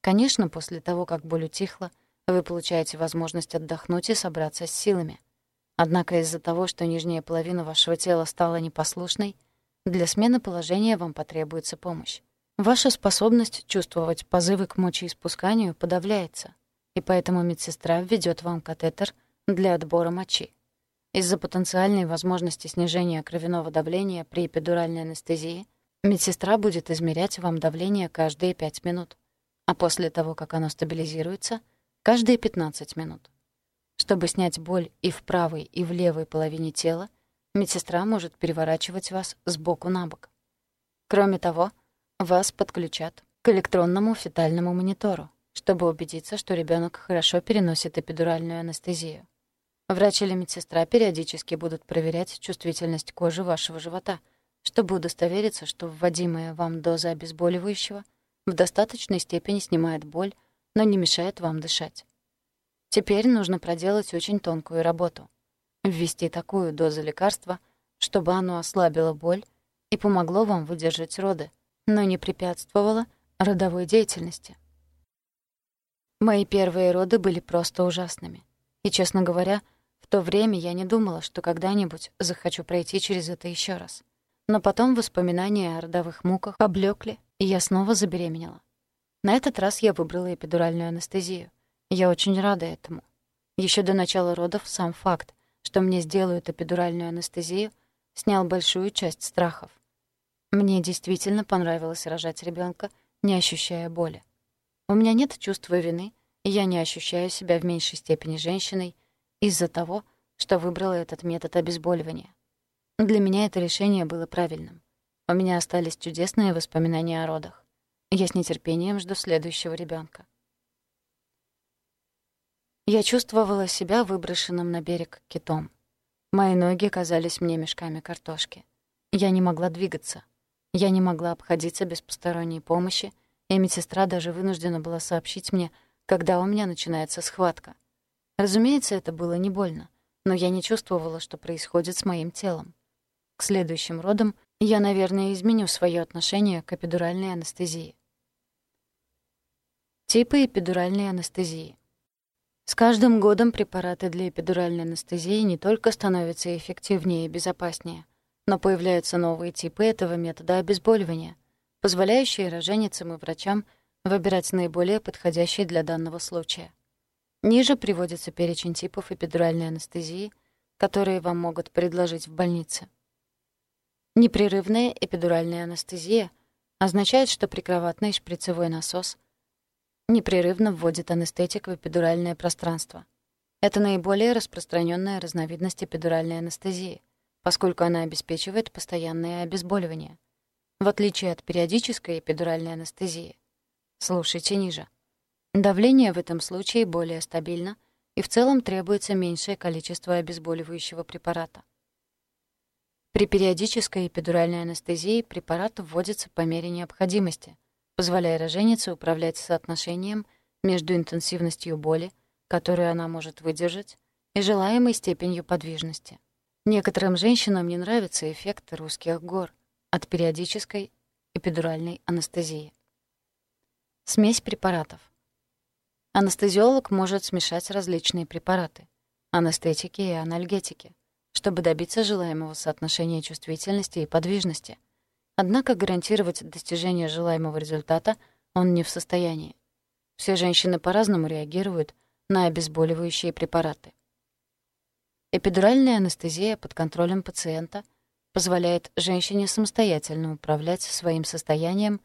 Конечно, после того, как боль утихла, вы получаете возможность отдохнуть и собраться с силами. Однако из-за того, что нижняя половина вашего тела стала непослушной, для смены положения вам потребуется помощь. Ваша способность чувствовать позывы к мочеиспусканию подавляется, и поэтому медсестра введет вам катетер для отбора мочи. Из-за потенциальной возможности снижения кровяного давления при эпидуральной анестезии медсестра будет измерять вам давление каждые 5 минут, а после того, как оно стабилизируется, каждые 15 минут. Чтобы снять боль и в правой, и в левой половине тела, медсестра может переворачивать вас с боку на бок. Кроме того, вас подключат к электронному фетальному монитору, чтобы убедиться, что ребенок хорошо переносит эпидуральную анестезию. Врач или медсестра периодически будут проверять чувствительность кожи вашего живота, чтобы удостовериться, что вводимая вам доза обезболивающего в достаточной степени снимает боль, но не мешает вам дышать. Теперь нужно проделать очень тонкую работу. Ввести такую дозу лекарства, чтобы оно ослабило боль и помогло вам выдержать роды, но не препятствовало родовой деятельности. Мои первые роды были просто ужасными. И, честно говоря, то время я не думала, что когда-нибудь захочу пройти через это еще раз. Но потом воспоминания о родовых муках облекли, и я снова забеременела. На этот раз я выбрала эпидуральную анестезию — я очень рада этому. Еще до начала родов сам факт, что мне сделают эпидуральную анестезию, снял большую часть страхов. Мне действительно понравилось рожать ребенка, не ощущая боли. У меня нет чувства вины, и я не ощущаю себя в меньшей степени женщиной из-за того, что выбрала этот метод обезболивания. Для меня это решение было правильным. У меня остались чудесные воспоминания о родах. Я с нетерпением жду следующего ребенка. Я чувствовала себя выброшенным на берег китом. Мои ноги казались мне мешками картошки. Я не могла двигаться. Я не могла обходиться без посторонней помощи, и медсестра даже вынуждена была сообщить мне, когда у меня начинается схватка. Разумеется, это было не больно, но я не чувствовала, что происходит с моим телом. К следующим родам я, наверное, изменю свое отношение к эпидуральной анестезии. Типы эпидуральной анестезии. С каждым годом препараты для эпидуральной анестезии не только становятся эффективнее и безопаснее, но появляются новые типы этого метода обезболивания, позволяющие роженицам и врачам выбирать наиболее подходящий для данного случая. Ниже приводится перечень типов эпидуральной анестезии, которые вам могут предложить в больнице. Непрерывная эпидуральная анестезия означает, что прикроватный шприцевой насос непрерывно вводит анестетик в эпидуральное пространство. Это наиболее распространенная разновидность эпидуральной анестезии, поскольку она обеспечивает постоянное обезболивание. В отличие от периодической эпидуральной анестезии. Слушайте ниже. Давление в этом случае более стабильно, и в целом требуется меньшее количество обезболивающего препарата. При периодической эпидуральной анестезии препарат вводится по мере необходимости, позволяя роженице управлять соотношением между интенсивностью боли, которую она может выдержать, и желаемой степенью подвижности. Некоторым женщинам не нравится эффект русских гор от периодической эпидуральной анестезии. Смесь препаратов. Анестезиолог может смешать различные препараты, анестетики и анальгетики, чтобы добиться желаемого соотношения чувствительности и подвижности, Однако гарантировать достижение желаемого результата он не в состоянии. Все женщины по-разному реагируют на обезболивающие препараты. Эпидуральная анестезия под контролем пациента позволяет женщине самостоятельно управлять своим состоянием,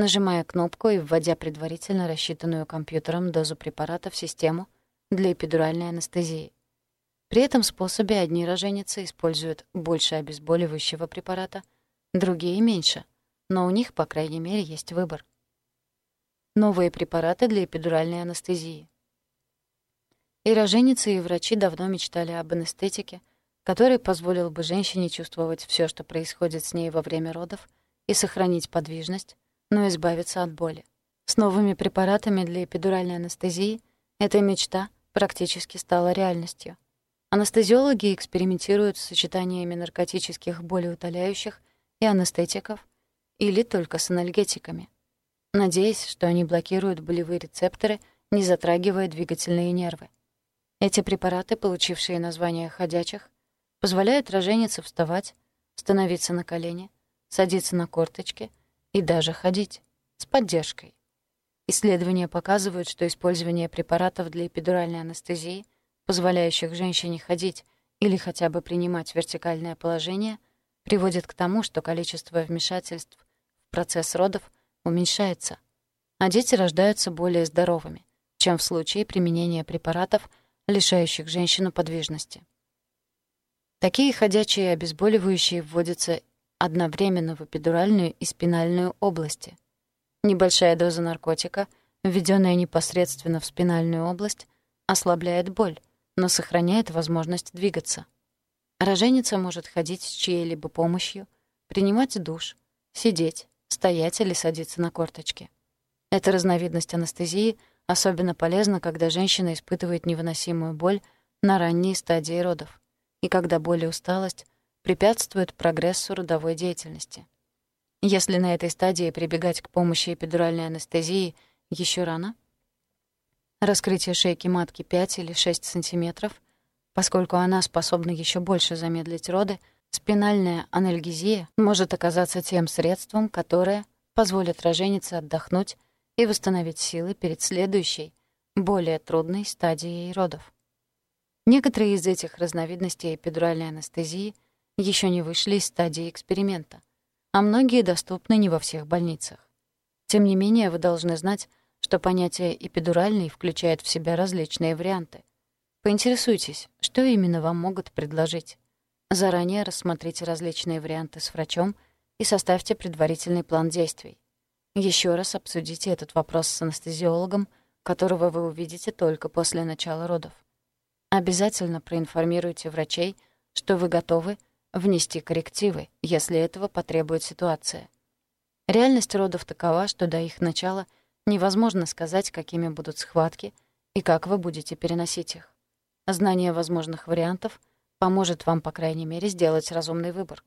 нажимая кнопку и вводя предварительно рассчитанную компьютером дозу препарата в систему для эпидуральной анестезии. При этом способе одни роженицы используют больше обезболивающего препарата — другие меньше, но у них, по крайней мере, есть выбор. Новые препараты для эпидуральной анестезии. И роженицы, и врачи давно мечтали об анестетике, который позволил бы женщине чувствовать все, что происходит с ней во время родов, и сохранить подвижность, но избавиться от боли. С новыми препаратами для эпидуральной анестезии эта мечта практически стала реальностью. Анестезиологи экспериментируют с сочетаниями наркотических болеутоляющих и анестетиков или только с анальгетиками, надеясь, что они блокируют болевые рецепторы, не затрагивая двигательные нервы. Эти препараты, получившие название «ходячих», позволяют роженице вставать, становиться на колени, садиться на корточки и даже ходить с поддержкой. Исследования показывают, что использование препаратов для эпидуральной анестезии, позволяющих женщине ходить или хотя бы принимать вертикальное положение, приводит к тому, что количество вмешательств в процесс родов уменьшается, а дети рождаются более здоровыми, чем в случае применения препаратов, лишающих женщину подвижности. Такие ходячие обезболивающие вводятся одновременно в эпидуральную и спинальную области. Небольшая доза наркотика, введенная непосредственно в спинальную область, ослабляет боль, но сохраняет возможность двигаться. Роженица может ходить с чьей-либо помощью, принимать душ, сидеть, стоять или садиться на корточки. Эта разновидность анестезии особенно полезна, когда женщина испытывает невыносимую боль на ранней стадии родов и когда боль и усталость препятствуют прогрессу родовой деятельности. Если на этой стадии прибегать к помощи эпидуральной анестезии еще рано, раскрытие шейки матки 5 или 6 сантиметров, поскольку она способна еще больше замедлить роды, спинальная анальгезия может оказаться тем средством, которое позволит роженице отдохнуть и восстановить силы перед следующей, более трудной стадией родов. Некоторые из этих разновидностей эпидуральной анестезии еще не вышли из стадии эксперимента, а многие доступны не во всех больницах. Тем не менее, вы должны знать, что понятие «эпидуральный» включает в себя различные варианты. Поинтересуйтесь, что именно вам могут предложить. Заранее рассмотрите различные варианты с врачом и составьте предварительный план действий. Еще раз обсудите этот вопрос с анестезиологом, которого вы увидите только после начала родов. Обязательно проинформируйте врачей, что вы готовы внести коррективы, если этого потребует ситуация. Реальность родов такова, что до их начала невозможно сказать, какими будут схватки и как вы будете переносить их. Знание возможных вариантов поможет вам, по крайней мере, сделать разумный выбор.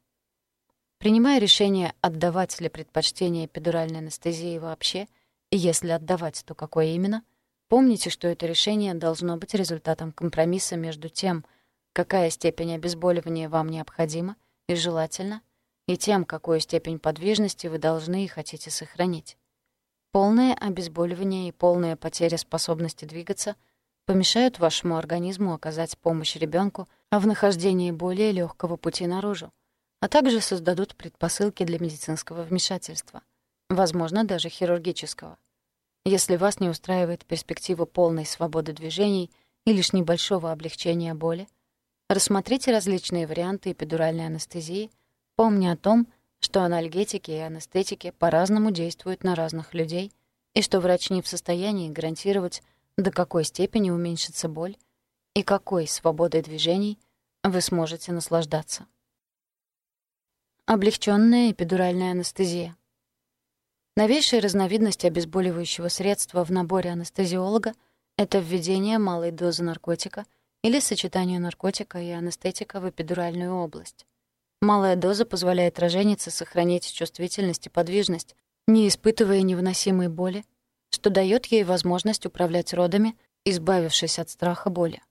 Принимая решение, отдавать ли предпочтение эпидуральной анестезии вообще, и если отдавать, то какое именно, помните, что это решение должно быть результатом компромисса между тем, какая степень обезболивания вам необходима и желательно, и тем, какую степень подвижности вы должны и хотите сохранить. Полное обезболивание и полная потеря способности двигаться помешают вашему организму оказать помощь ребенку в нахождении более легкого пути наружу, а также создадут предпосылки для медицинского вмешательства, возможно, даже хирургического. Если вас не устраивает перспектива полной свободы движений и лишь небольшого облегчения боли, рассмотрите различные варианты эпидуральной анестезии, помня о том, что анальгетики и анестетики по-разному действуют на разных людей и что врач не в состоянии гарантировать, до какой степени уменьшится боль и какой свободой движений вы сможете наслаждаться. Облегченная эпидуральная анестезия. Новейшая разновидность обезболивающего средства в наборе анестезиолога — это введение малой дозы наркотика или сочетание наркотика и анестетика в эпидуральную область. Малая доза позволяет роженице сохранить чувствительность и подвижность, не испытывая невыносимой боли, что дает ей возможность управлять родами, избавившись от страха боли.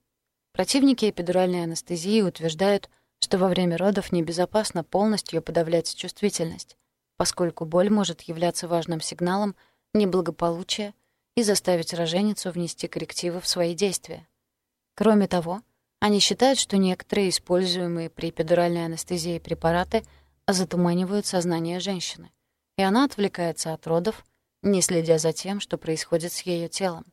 Противники эпидуральной анестезии утверждают, что во время родов небезопасно полностью подавлять чувствительность, поскольку боль может являться важным сигналом неблагополучия и заставить роженицу внести коррективы в свои действия. Кроме того, они считают, что некоторые используемые при эпидуральной анестезии препараты затуманивают сознание женщины, и она отвлекается от родов, не следя за тем, что происходит с ее телом.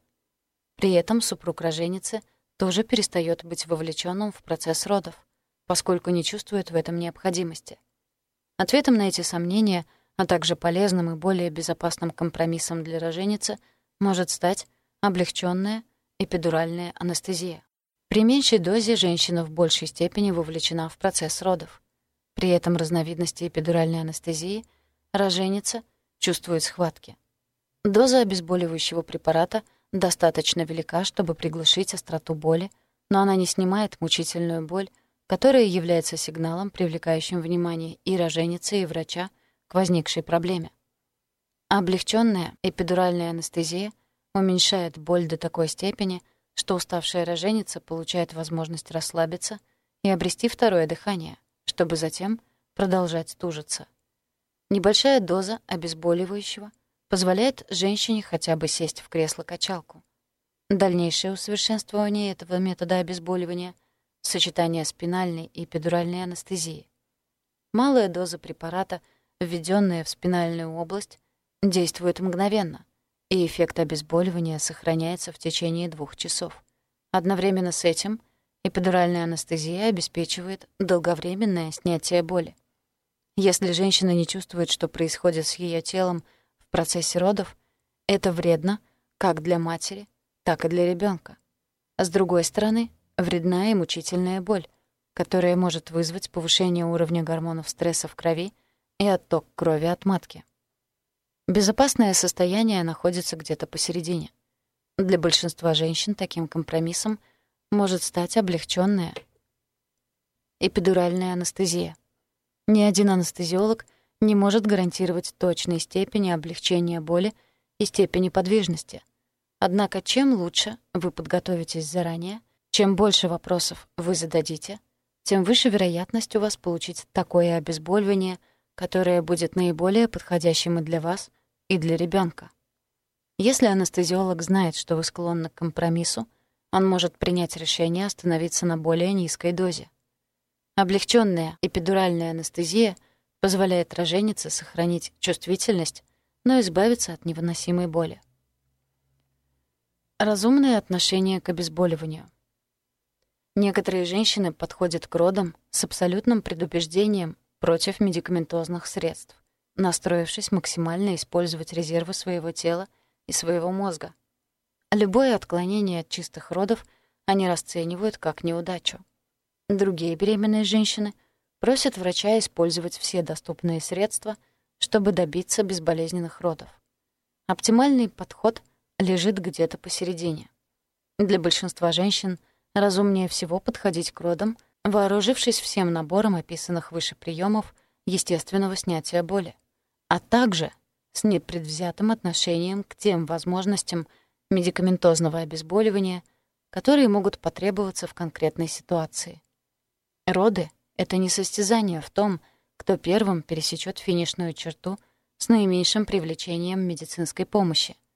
При этом супруг роженицы тоже перестает быть вовлеченным в процесс родов, поскольку не чувствует в этом необходимости. Ответом на эти сомнения, а также полезным и более безопасным компромиссом для роженицы может стать облегченная эпидуральная анестезия. При меньшей дозе женщина в большей степени вовлечена в процесс родов. При этом разновидности эпидуральной анестезии роженица чувствует схватки. Доза обезболивающего препарата достаточно велика, чтобы приглушить остроту боли, но она не снимает мучительную боль, которая является сигналом, привлекающим внимание и роженицы, и врача к возникшей проблеме. Облегченная эпидуральная анестезия уменьшает боль до такой степени, что уставшая роженица получает возможность расслабиться и обрести второе дыхание, чтобы затем продолжать тужиться. Небольшая доза обезболивающего позволяет женщине хотя бы сесть в кресло-качалку. Дальнейшее усовершенствование этого метода обезболивания — сочетание спинальной и эпидуральной анестезии. Малая доза препарата, введенная в спинальную область, действует мгновенно, и эффект обезболивания сохраняется в течение двух часов. Одновременно с этим эпидуральная анестезия обеспечивает долговременное снятие боли. Если женщина не чувствует, что происходит с ее телом в процессе родов, это вредно как для матери, так и для ребенка. С другой стороны, вредна и мучительная боль, которая может вызвать повышение уровня гормонов стресса в крови и отток крови от матки. Безопасное состояние находится где-то посередине. Для большинства женщин таким компромиссом может стать облегченная эпидуральная анестезия. Ни один анестезиолог не может гарантировать точной степени облегчения боли и степени подвижности, Однако чем лучше вы подготовитесь заранее, чем больше вопросов вы зададите, тем выше вероятность у вас получить такое обезболивание, которое будет наиболее подходящим и для вас, и для ребенка. Если анестезиолог знает, что вы склонны к компромиссу, он может принять решение остановиться на более низкой дозе. Облегченная эпидуральная анестезия позволяет роженице сохранить чувствительность, но избавиться от невыносимой боли. Разумное отношение к обезболиванию. Некоторые женщины подходят к родам с абсолютным предубеждением против медикаментозных средств, настроившись максимально использовать резервы своего тела и своего мозга. Любое отклонение от чистых родов они расценивают как неудачу. Другие беременные женщины просят врача использовать все доступные средства, чтобы добиться безболезненных родов. Оптимальный подход лежит где-то посередине. Для большинства женщин разумнее всего подходить к родам, вооружившись всем набором описанных выше приемов естественного снятия боли, а также с непредвзятым отношением к тем возможностям медикаментозного обезболивания, которые могут потребоваться в конкретной ситуации. Роды — это не состязание в том, кто первым пересечет финишную черту с наименьшим привлечением медицинской помощи —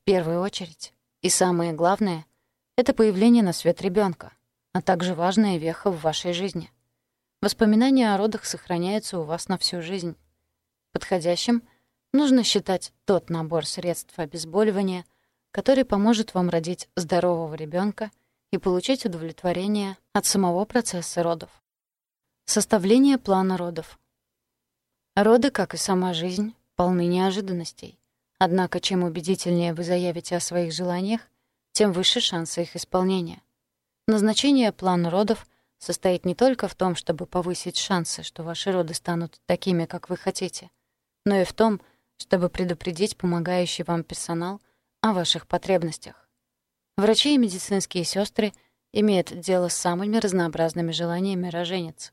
в первую очередь, и самое главное, это появление на свет ребенка, а также важная веха в вашей жизни. Воспоминания о родах сохраняются у вас на всю жизнь. Подходящим нужно считать тот набор средств обезболивания, который поможет вам родить здорового ребенка и получить удовлетворение от самого процесса родов. Составление плана родов. Роды, как и сама жизнь, полны неожиданностей. Однако, чем убедительнее вы заявите о своих желаниях, тем выше шансы их исполнения. Назначение плана родов состоит не только в том, чтобы повысить шансы, что ваши роды станут такими, как вы хотите, но и в том, чтобы предупредить помогающий вам персонал о ваших потребностях. Врачи и медицинские сестры имеют дело с самыми разнообразными желаниями роженец.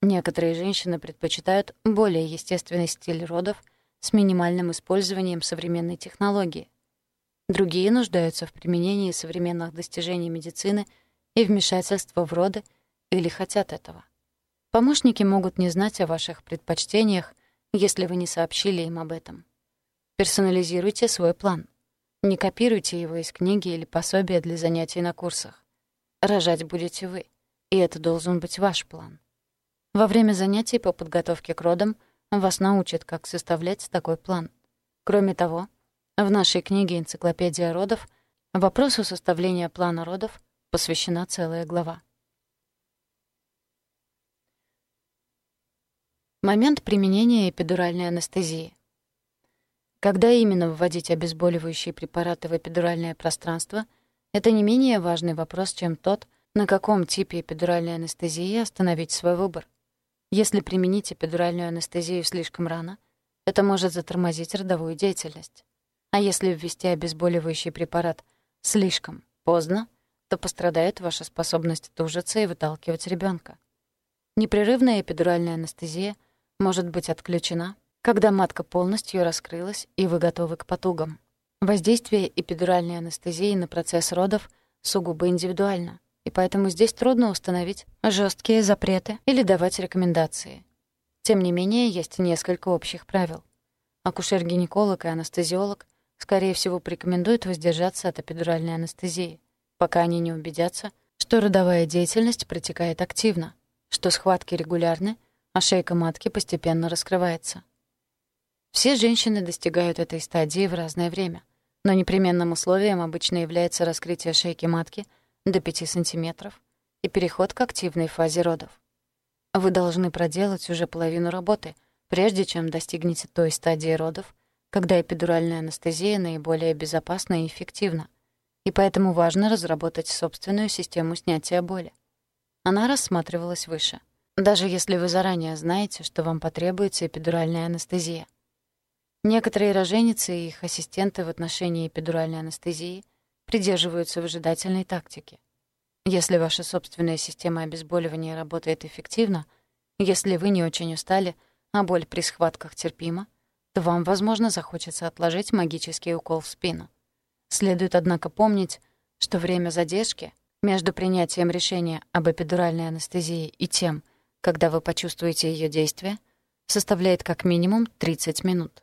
Некоторые женщины предпочитают более естественный стиль родов — с минимальным использованием современной технологии. Другие нуждаются в применении современных достижений медицины и вмешательства в роды или хотят этого. Помощники могут не знать о ваших предпочтениях, если вы не сообщили им об этом. Персонализируйте свой план. Не копируйте его из книги или пособия для занятий на курсах. Рожать будете вы, и это должен быть ваш план. Во время занятий по подготовке к родам — вас научат, как составлять такой план. Кроме того, в нашей книге «Энциклопедия родов» вопросу составления плана родов посвящена целая глава. Момент применения эпидуральной анестезии. Когда именно вводить обезболивающие препараты в эпидуральное пространство, это не менее важный вопрос, чем тот, на каком типе эпидуральной анестезии остановить свой выбор. Если применить эпидуральную анестезию слишком рано, это может затормозить родовую деятельность. А если ввести обезболивающий препарат слишком поздно, то пострадает ваша способность тужиться и выталкивать ребенка. Непрерывная эпидуральная анестезия может быть отключена, когда матка полностью раскрылась и вы готовы к потугам. Воздействие эпидуральной анестезии на процесс родов сугубо индивидуально, и поэтому здесь трудно установить жесткие запреты или давать рекомендации. Тем не менее, есть несколько общих правил. Акушер-гинеколог и анестезиолог, скорее всего, порекомендуют воздержаться от эпидуральной анестезии, пока они не убедятся, что родовая деятельность протекает активно, что схватки регулярны, а шейка матки постепенно раскрывается. Все женщины достигают этой стадии в разное время, но непременным условием обычно является раскрытие шейки матки до 5 сантиметров и переход к активной фазе родов. Вы должны проделать уже половину работы, прежде чем достигнете той стадии родов, когда эпидуральная анестезия наиболее безопасна и эффективна, и поэтому важно разработать собственную систему снятия боли. Она рассматривалась выше. Даже если вы заранее знаете, что вам потребуется эпидуральная анестезия. Некоторые роженицы и их ассистенты в отношении эпидуральной анестезии придерживаются выжидательной тактики — если ваша собственная система обезболивания работает эффективно, если вы не очень устали, а боль при схватках терпима, то вам, возможно, захочется отложить магический укол в спину. Следует, однако, помнить, что время задержки между принятием решения об эпидуральной анестезии и тем, когда вы почувствуете ее действие, составляет как минимум 30 минут.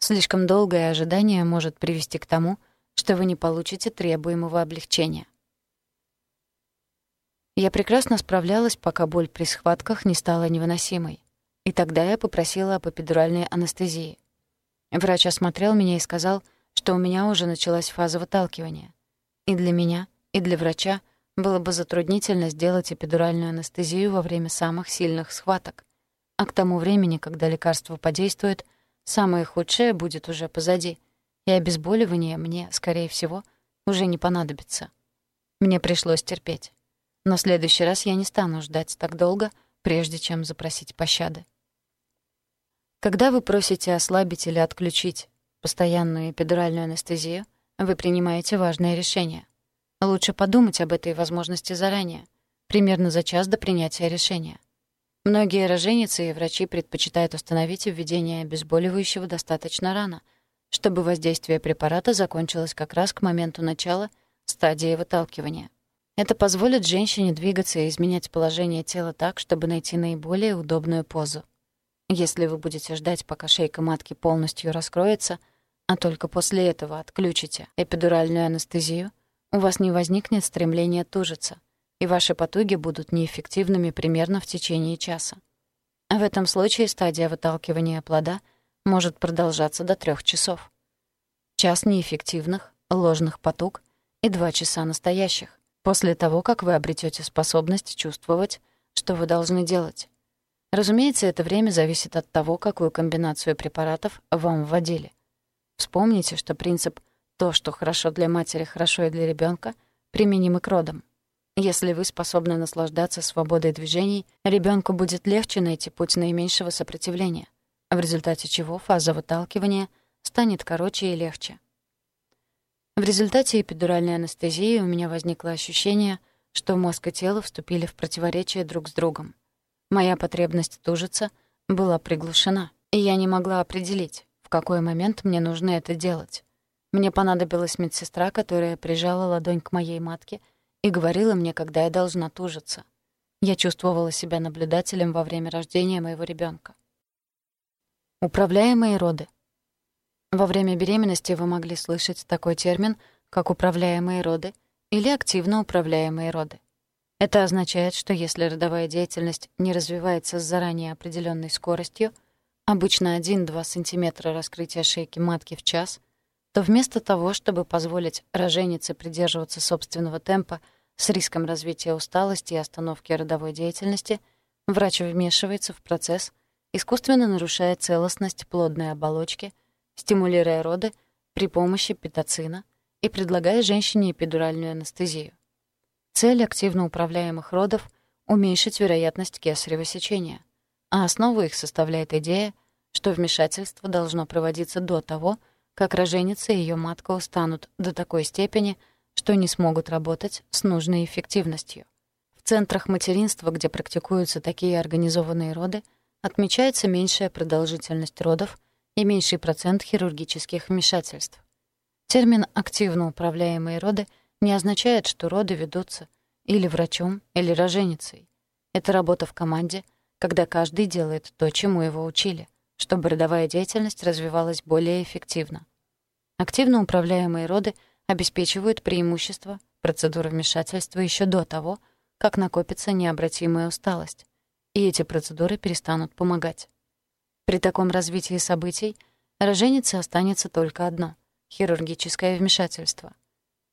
Слишком долгое ожидание может привести к тому, что вы не получите требуемого облегчения. Я прекрасно справлялась, пока боль при схватках не стала невыносимой. И тогда я попросила об эпидуральной анестезии. Врач осмотрел меня и сказал, что у меня уже началась фаза выталкивания. И для меня, и для врача было бы затруднительно сделать эпидуральную анестезию во время самых сильных схваток. А к тому времени, когда лекарство подействует, самое худшее будет уже позади, и обезболивание мне, скорее всего, уже не понадобится. Мне пришлось терпеть. Но в следующий раз я не стану ждать так долго, прежде чем запросить пощады. Когда вы просите ослабить или отключить постоянную эпидуральную анестезию, вы принимаете важное решение. Лучше подумать об этой возможности заранее, примерно за час до принятия решения. Многие роженицы и врачи предпочитают установить введение обезболивающего достаточно рано, чтобы воздействие препарата закончилось как раз к моменту начала стадии выталкивания. Это позволит женщине двигаться и изменять положение тела так, чтобы найти наиболее удобную позу. Если вы будете ждать, пока шейка матки полностью раскроется, а только после этого отключите эпидуральную анестезию, у вас не возникнет стремления тужиться, и ваши потуги будут неэффективными примерно в течение часа. В этом случае стадия выталкивания плода может продолжаться до трех часов. Час неэффективных, ложных потуг и два часа настоящих после того, как вы обретете способность чувствовать, что вы должны делать. Разумеется, это время зависит от того, какую комбинацию препаратов вам вводили. Вспомните, что принцип «то, что хорошо для матери, хорошо и для ребенка применим и к родам. Если вы способны наслаждаться свободой движений, ребенку будет легче найти путь наименьшего сопротивления, в результате чего фаза выталкивания станет короче и легче. В результате эпидуральной анестезии у меня возникло ощущение, что мозг и тело вступили в противоречие друг с другом. Моя потребность тужиться была приглушена, и я не могла определить, в какой момент мне нужно это делать. Мне понадобилась медсестра, которая прижала ладонь к моей матке и говорила мне, когда я должна тужиться. Я чувствовала себя наблюдателем во время рождения моего ребенка. Управляемые роды — во время беременности вы могли слышать такой термин, как управляемые роды или активно управляемые роды. Это означает, что если родовая деятельность не развивается с заранее определенной скоростью, обычно 1-2 см раскрытия шейки матки в час, то вместо того, чтобы позволить роженице придерживаться собственного темпа с риском развития усталости и остановки родовой деятельности, врач вмешивается в процесс, искусственно нарушая целостность плодной оболочки — стимулируя роды при помощи питоцина и предлагая женщине эпидуральную анестезию. Цель активно управляемых родов — уменьшить вероятность кесарево сечения, а основу их составляет идея, что вмешательство должно проводиться до того, как роженица и ее матка устанут до такой степени, что не смогут работать с нужной эффективностью. В центрах материнства, где практикуются такие организованные роды, отмечается меньшая продолжительность родов и меньший процент хирургических вмешательств. Термин «активно управляемые роды» не означает, что роды ведутся или врачом, или роженицей. Это работа в команде, когда каждый делает то, чему его учили, чтобы родовая деятельность развивалась более эффективно. Активно управляемые роды обеспечивают преимущество процедуры вмешательства еще до того, как накопится необратимая усталость, и эти процедуры перестанут помогать. При таком развитии событий роженице останется только одно — хирургическое вмешательство.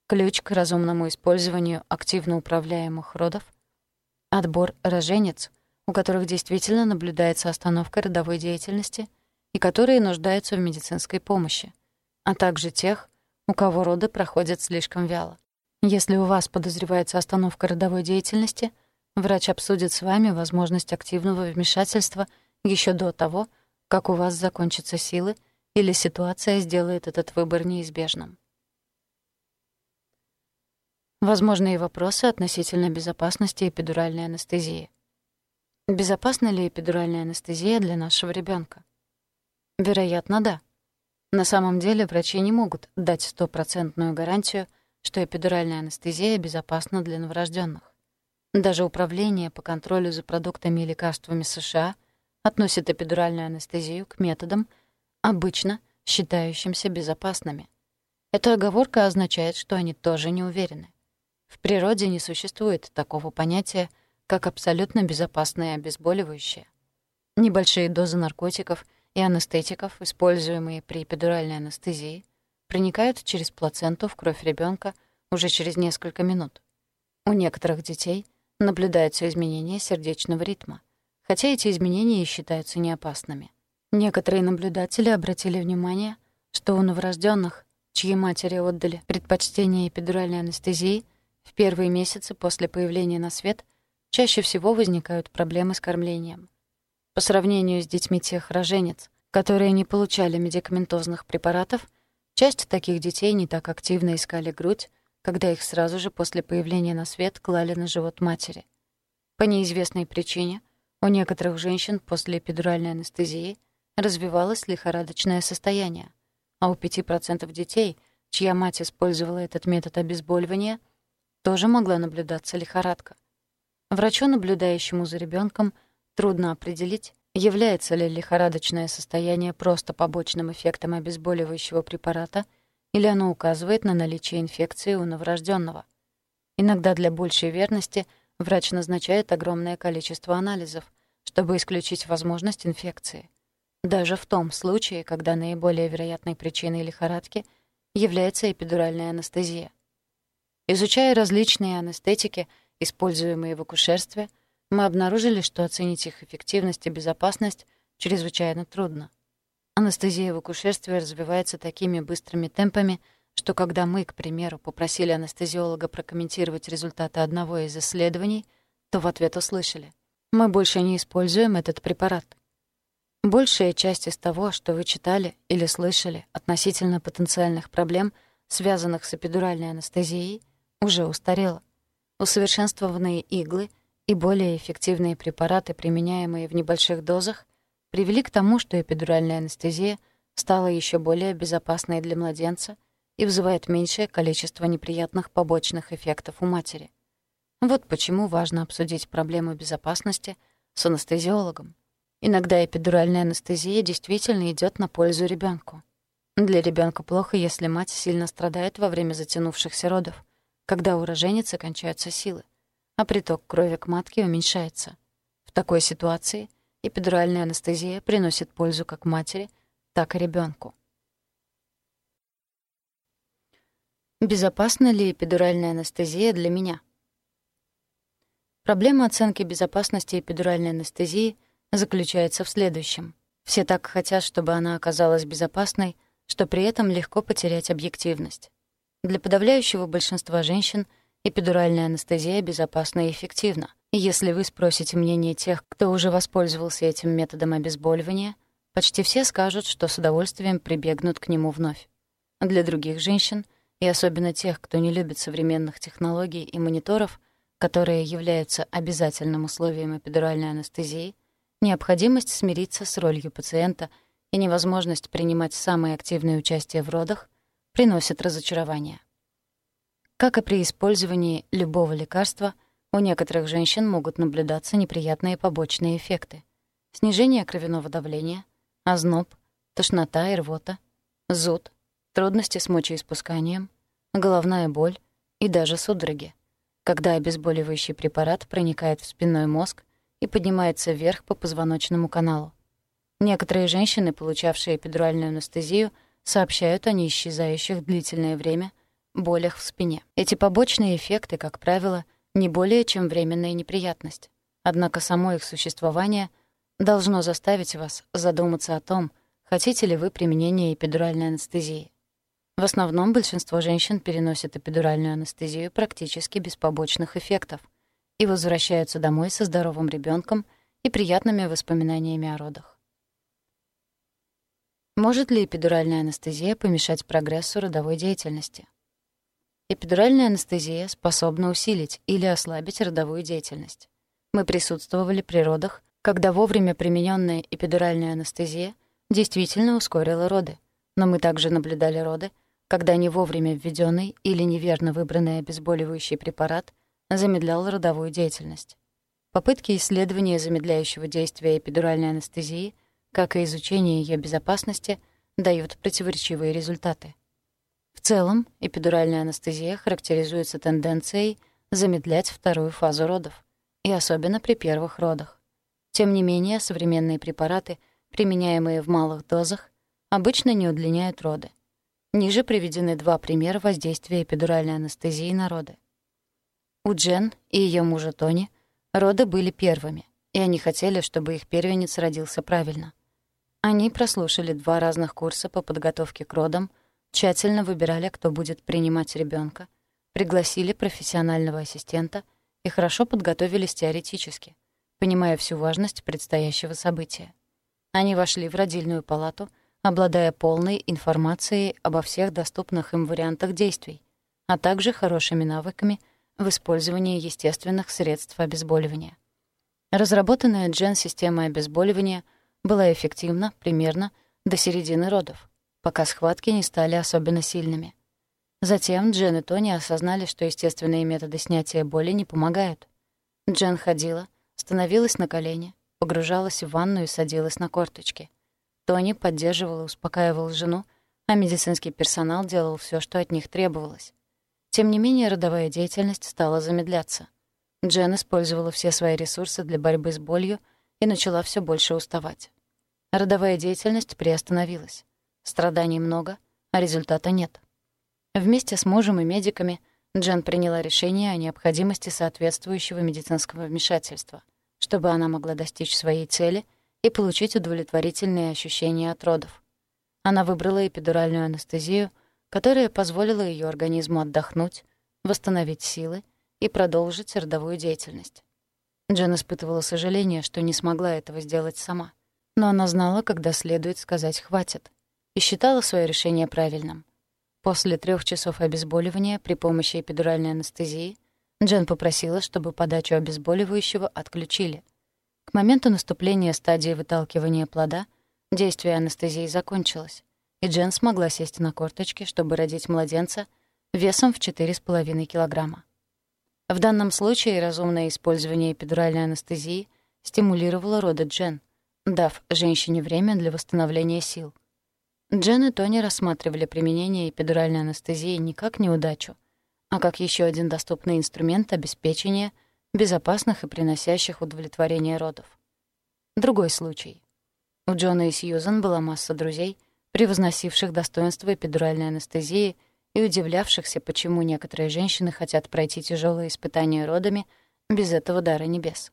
Ключ к разумному использованию активно управляемых родов — отбор роженец, у которых действительно наблюдается остановка родовой деятельности и которые нуждаются в медицинской помощи, а также тех, у кого роды проходят слишком вяло. Если у вас подозревается остановка родовой деятельности, врач обсудит с вами возможность активного вмешательства еще до того, как у вас закончатся силы или ситуация сделает этот выбор неизбежным. Возможные вопросы относительно безопасности эпидуральной анестезии. Безопасна ли эпидуральная анестезия для нашего ребенка? Вероятно, да. На самом деле врачи не могут дать стопроцентную гарантию, что эпидуральная анестезия безопасна для новорожденных. Даже Управление по контролю за продуктами и лекарствами США относит эпидуральную анестезию к методам, обычно считающимся безопасными. Эта оговорка означает, что они тоже не уверены. В природе не существует такого понятия, как абсолютно безопасное обезболивающее. Небольшие дозы наркотиков и анестетиков, используемые при эпидуральной анестезии, проникают через плаценту в кровь ребенка уже через несколько минут. У некоторых детей наблюдаются изменения сердечного ритма, хотя эти изменения и считаются неопасными. Некоторые наблюдатели обратили внимание, что у новорожденных, чьи матери отдали предпочтение эпидуральной анестезии, в первые месяцы после появления на свет чаще всего возникают проблемы с кормлением. По сравнению с детьми тех роженец, которые не получали медикаментозных препаратов, часть таких детей не так активно искали грудь, когда их сразу же после появления на свет клали на живот матери. По неизвестной причине у некоторых женщин после эпидуральной анестезии развивалось лихорадочное состояние, а у 5% детей, чья мать использовала этот метод обезболивания, тоже могла наблюдаться лихорадка. Врачу, наблюдающему за ребенком, трудно определить, является ли лихорадочное состояние просто побочным эффектом обезболивающего препарата или оно указывает на наличие инфекции у новорожденного. Иногда для большей верности врач назначает огромное количество анализов, чтобы исключить возможность инфекции. Даже в том случае, когда наиболее вероятной причиной лихорадки является эпидуральная анестезия. Изучая различные анестетики, используемые в акушерстве, мы обнаружили, что оценить их эффективность и безопасность чрезвычайно трудно. Анестезия в акушерстве развивается такими быстрыми темпами, что когда мы, к примеру, попросили анестезиолога прокомментировать результаты одного из исследований, то в ответ услышали «Мы больше не используем этот препарат». Большая часть из того, что вы читали или слышали относительно потенциальных проблем, связанных с эпидуральной анестезией — уже устарела. Усовершенствованные иглы и более эффективные препараты, применяемые в небольших дозах, привели к тому, что эпидуральная анестезия стала еще более безопасной для младенца и вызывает меньшее количество неприятных побочных эффектов у матери. Вот почему важно обсудить проблему безопасности с анестезиологом. Иногда эпидуральная анестезия действительно идет на пользу ребенку. Для ребенка плохо, если мать сильно страдает во время затянувшихся родов — когда у роженицы кончаются силы, а приток крови к матке уменьшается. В такой ситуации эпидуральная анестезия приносит пользу как матери, так и ребенку. Безопасна ли эпидуральная анестезия для меня? Проблема оценки безопасности эпидуральной анестезии заключается в следующем. Все так хотят, чтобы она оказалась безопасной, что при этом легко потерять объективность. Для подавляющего большинства женщин эпидуральная анестезия безопасна и эффективна. И если вы спросите мнение тех, кто уже воспользовался этим методом обезболивания, почти все скажут, что с удовольствием прибегнут к нему вновь. Для других женщин и особенно тех, кто не любит современных технологий и мониторов, которые являются обязательным условием эпидуральной анестезии, необходимость смириться с ролью пациента и невозможность принимать самое активное участие в родах приносят разочарование. Как и при использовании любого лекарства, у некоторых женщин могут наблюдаться неприятные побочные эффекты. Снижение кровяного давления, озноб, тошнота и рвота, зуд, трудности с мочеиспусканием, головная боль и даже судороги, когда обезболивающий препарат проникает в спинной мозг и поднимается вверх по позвоночному каналу. Некоторые женщины, получавшие эпидуральную анестезию, сообщают о неисчезающих длительное время болях в спине. Эти побочные эффекты, как правило, не более чем временная неприятность. Однако само их существование должно заставить вас задуматься о том, хотите ли вы применения эпидуральной анестезии. В основном большинство женщин переносят эпидуральную анестезию практически без побочных эффектов и возвращаются домой со здоровым ребенком и приятными воспоминаниями о родах. Может ли эпидуральная анестезия помешать прогрессу родовой деятельности? Эпидуральная анестезия способна усилить или ослабить родовую деятельность. Мы присутствовали при родах, когда вовремя примененная эпидуральная анестезия действительно ускорила роды, но мы также наблюдали роды, когда не вовремя введенный или неверно выбранный обезболивающий препарат замедлял родовую деятельность. Попытки исследования замедляющего действия эпидуральной анестезии, как и изучение ее безопасности, дают противоречивые результаты. В целом, эпидуральная анестезия характеризуется тенденцией замедлять вторую фазу родов, и особенно при первых родах. Тем не менее, современные препараты, применяемые в малых дозах, обычно не удлиняют роды. Ниже приведены два примера воздействия эпидуральной анестезии на роды. У Джен и ее мужа Тони роды были первыми, и они хотели, чтобы их первенец родился правильно. Они прослушали два разных курса по подготовке к родам, тщательно выбирали, кто будет принимать ребенка, пригласили профессионального ассистента и хорошо подготовились теоретически, понимая всю важность предстоящего события. Они вошли в родильную палату — обладая полной информацией обо всех доступных им вариантах действий, а также хорошими навыками в использовании естественных средств обезболивания. Разработанная Джен-система обезболивания была эффективна примерно до середины родов, пока схватки не стали особенно сильными. Затем Джен и Тони осознали, что естественные методы снятия боли не помогают. Джен ходила, становилась на колени, погружалась в ванну и садилась на корточки. Тони поддерживал и успокаивал жену, а медицинский персонал делал все, что от них требовалось. Тем не менее, родовая деятельность стала замедляться. Джен использовала все свои ресурсы для борьбы с болью и начала все больше уставать. Родовая деятельность приостановилась. Страданий много, а результата нет. Вместе с мужем и медиками Джен приняла решение о необходимости соответствующего медицинского вмешательства, чтобы она могла достичь своей цели — и получить удовлетворительные ощущения от родов. Она выбрала эпидуральную анестезию, которая позволила ее организму отдохнуть, восстановить силы и продолжить родовую деятельность. Джен испытывала сожаление, что не смогла этого сделать сама. Но она знала, когда следует сказать «хватит», и считала свое решение правильным. После трех часов обезболивания при помощи эпидуральной анестезии Джен попросила, чтобы подачу обезболивающего отключили — к моменту наступления стадии выталкивания плода действие анестезии закончилось, и Джен смогла сесть на корточки, чтобы родить младенца весом в 4,5 килограмма. В данном случае разумное использование эпидуральной анестезии стимулировало роды Джен, дав женщине время для восстановления сил. Джен и Тони рассматривали применение эпидуральной анестезии не как неудачу, а как еще один доступный инструмент обеспечения — безопасных и приносящих удовлетворение родов. Другой случай. У Джона и Сьюзан была масса друзей, превозносивших достоинство эпидуральной анестезии и удивлявшихся, почему некоторые женщины хотят пройти тяжелые испытания родами без этого дара небес.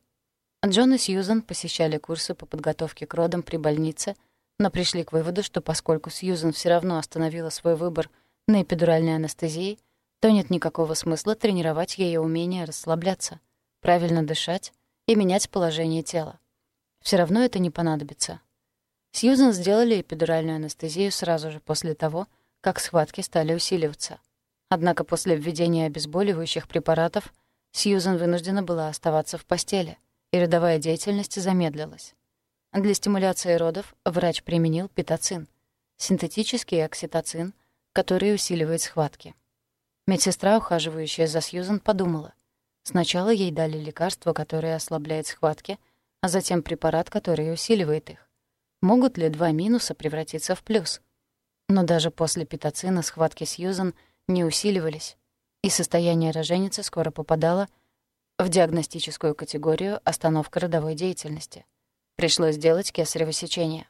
Джон и Сьюзан посещали курсы по подготовке к родам при больнице, но пришли к выводу, что поскольку Сьюзан все равно остановила свой выбор на эпидуральной анестезии, то нет никакого смысла тренировать ее умение расслабляться — правильно дышать и менять положение тела. Все равно это не понадобится. Сьюзен сделали эпидуральную анестезию сразу же после того, как схватки стали усиливаться. Однако после введения обезболивающих препаратов Сьюзен вынуждена была оставаться в постели, и родовая деятельность замедлилась. Для стимуляции родов врач применил питоцин, синтетический окситоцин, который усиливает схватки. Медсестра, ухаживающая за Сьюзен, подумала. Сначала ей дали лекарство, которое ослабляет схватки, а затем препарат, который усиливает их. Могут ли два минуса превратиться в плюс? Но даже после питоцина схватки Сьюзен не усиливались, и состояние роженицы скоро попадало в диагностическую категорию остановка родовой деятельности. Пришлось сделать кесарево сечение.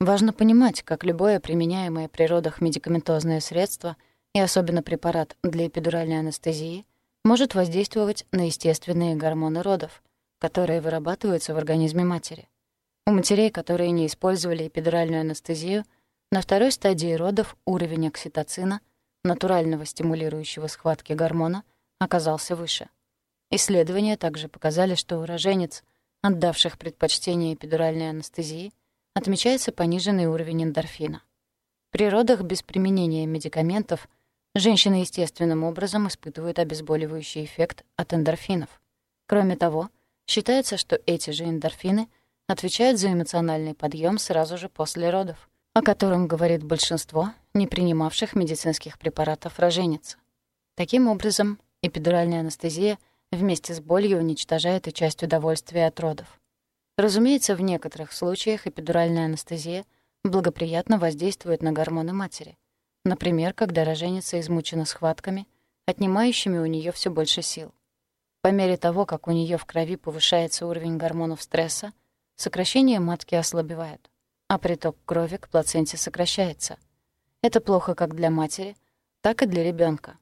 Важно понимать, как любое применяемое при родах медикаментозное средство, и особенно препарат для эпидуральной анестезии, может воздействовать на естественные гормоны родов, которые вырабатываются в организме матери. У матерей, которые не использовали эпидуральную анестезию, на второй стадии родов уровень окситоцина, натурального стимулирующего схватки гормона, оказался выше. Исследования также показали, что у роженец — отдавших предпочтение эпидуральной анестезии, отмечается пониженный уровень эндорфина. При родах без применения медикаментов женщины естественным образом испытывают обезболивающий эффект от эндорфинов. Кроме того, считается, что эти же эндорфины отвечают за эмоциональный подъем сразу же после родов, о котором говорит большинство не принимавших медицинских препаратов рожениц. Таким образом, эпидуральная анестезия — вместе с болью уничтожает и часть удовольствия от родов. Разумеется, в некоторых случаях эпидуральная анестезия благоприятно воздействует на гормоны матери. Например, когда роженица измучена схватками, отнимающими у нее все больше сил. По мере того, как у нее в крови повышается уровень гормонов стресса, сокращение матки ослабевает, а приток крови к плаценте сокращается. Это плохо как для матери, так и для ребенка.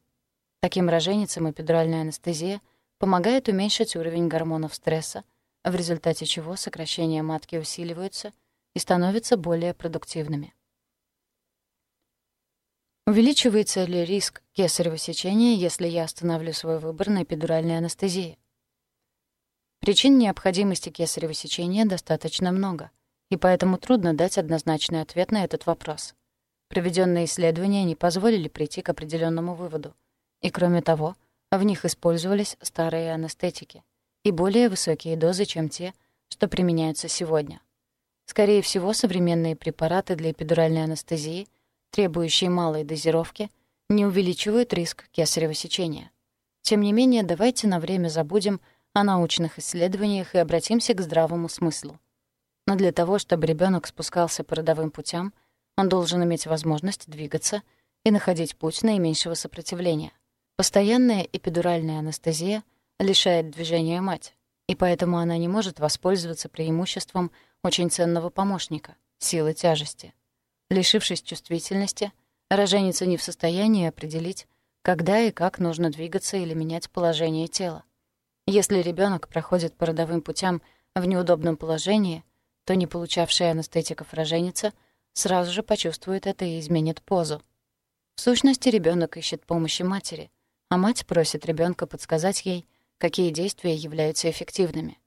Таким роженицам эпидуральная анестезия — помогает уменьшить уровень гормонов стресса, в результате чего сокращения матки усиливаются и становятся более продуктивными. Увеличивается ли риск кесарево сечения, если я остановлю свой выбор на эпидуральной анестезии? Причин необходимости кесарево сечения достаточно много, и поэтому трудно дать однозначный ответ на этот вопрос. Проведенные исследования не позволили прийти к определенному выводу. И кроме того, в них использовались старые анестетики и более высокие дозы, чем те, что применяются сегодня. Скорее всего, современные препараты для эпидуральной анестезии, требующие малой дозировки, не увеличивают риск кесарево сечения. Тем не менее, давайте на время забудем о научных исследованиях и обратимся к здравому смыслу. Но для того, чтобы ребенок спускался по родовым путям, он должен иметь возможность двигаться и находить путь наименьшего сопротивления — Постоянная эпидуральная анестезия лишает движения мать, и поэтому она не может воспользоваться преимуществом очень ценного помощника — силы тяжести. Лишившись чувствительности, роженица не в состоянии определить, когда и как нужно двигаться или менять положение тела. Если ребенок проходит по родовым путям в неудобном положении, то не получавшая анестетиков роженица сразу же почувствует это и изменит позу. В сущности, ребенок ищет помощи матери, а мать просит ребенка подсказать ей, какие действия являются эффективными.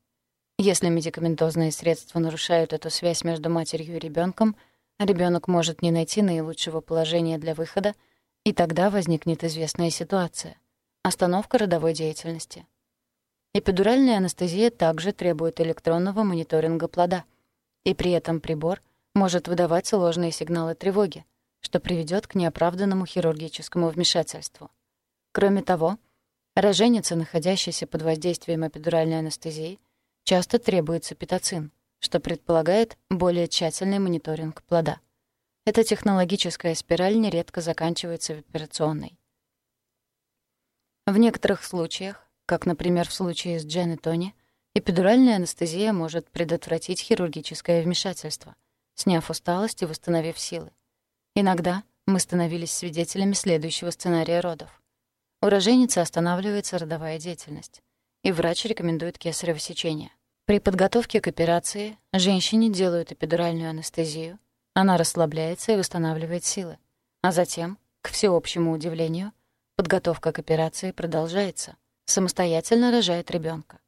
Если медикаментозные средства нарушают эту связь между матерью и ребенком, ребенок может не найти наилучшего положения для выхода, и тогда возникнет известная ситуация — остановка родовой деятельности. Эпидуральная анестезия также требует электронного мониторинга плода, и при этом прибор может выдавать ложные сигналы тревоги, что приведет к неоправданному хирургическому вмешательству. Кроме того, роженице, находящейся под воздействием эпидуральной анестезии, часто требуется питоцин, что предполагает более тщательный мониторинг плода. Эта технологическая спираль нередко заканчивается в операционной. В некоторых случаях, как, например, в случае с Джен и Тони, эпидуральная анестезия может предотвратить хирургическое вмешательство, сняв усталость и восстановив силы. Иногда мы становились свидетелями следующего сценария родов. У роженицы останавливается родовая деятельность, и врач рекомендует кесарево сечение. При подготовке к операции женщине делают эпидуральную анестезию, она расслабляется и восстанавливает силы. А затем, к всеобщему удивлению, подготовка к операции продолжается, самостоятельно рожает ребенка.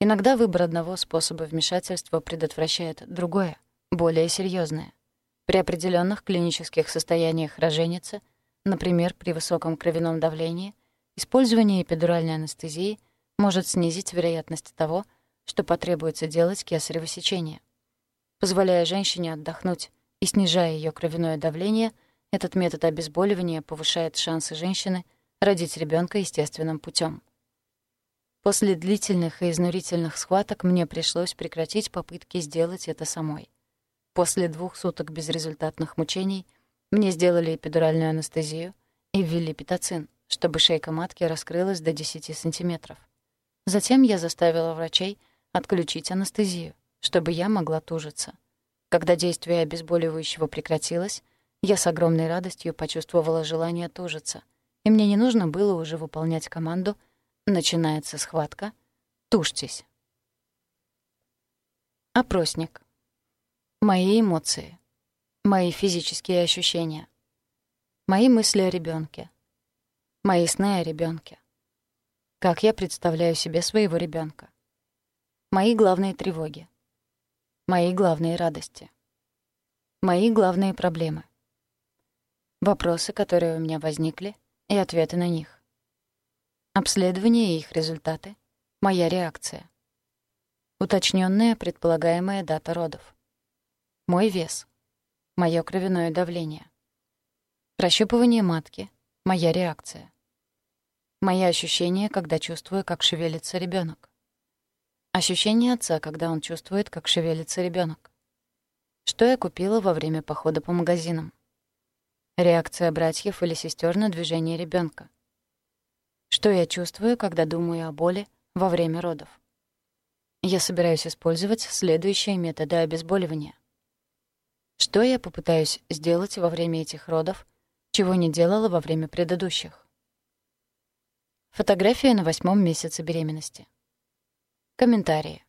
Иногда выбор одного способа вмешательства предотвращает другое, более серьезное. При определенных клинических состояниях роженицы Например, при высоком кровяном давлении использование эпидуральной анестезии может снизить вероятность того, что потребуется делать кесарево сечение. Позволяя женщине отдохнуть и снижая ее кровяное давление, этот метод обезболивания повышает шансы женщины родить ребенка естественным путем. После длительных и изнурительных схваток мне пришлось прекратить попытки сделать это самой. После двух суток безрезультатных мучений мне сделали эпидуральную анестезию и ввели питоцин, чтобы шейка матки раскрылась до 10 сантиметров. Затем я заставила врачей отключить анестезию, чтобы я могла тужиться. Когда действие обезболивающего прекратилось, я с огромной радостью почувствовала желание тужиться, и мне не нужно было уже выполнять команду «Начинается схватка. Тужьтесь». Опросник. Мои эмоции. Мои физические ощущения. Мои мысли о ребенке. Мои сны о ребенке. Как я представляю себе своего ребенка. Мои главные тревоги. Мои главные радости. Мои главные проблемы. Вопросы, которые у меня возникли, и ответы на них. Обследование и их результаты. Моя реакция. Уточненная предполагаемая дата родов. Мой вес. Мое кровяное давление. Прощупывание матки. Моя реакция. Мои ощущения, когда чувствую, как шевелится ребенок. Ощущение отца, когда он чувствует, как шевелится ребенок. Что я купила во время похода по магазинам? Реакция братьев или сестер на движение ребенка. Что я чувствую, когда думаю о боли во время родов? Я собираюсь использовать следующие методы обезболивания. Что я попытаюсь сделать во время этих родов, чего не делала во время предыдущих? Фотография на восьмом месяце беременности. Комментарии.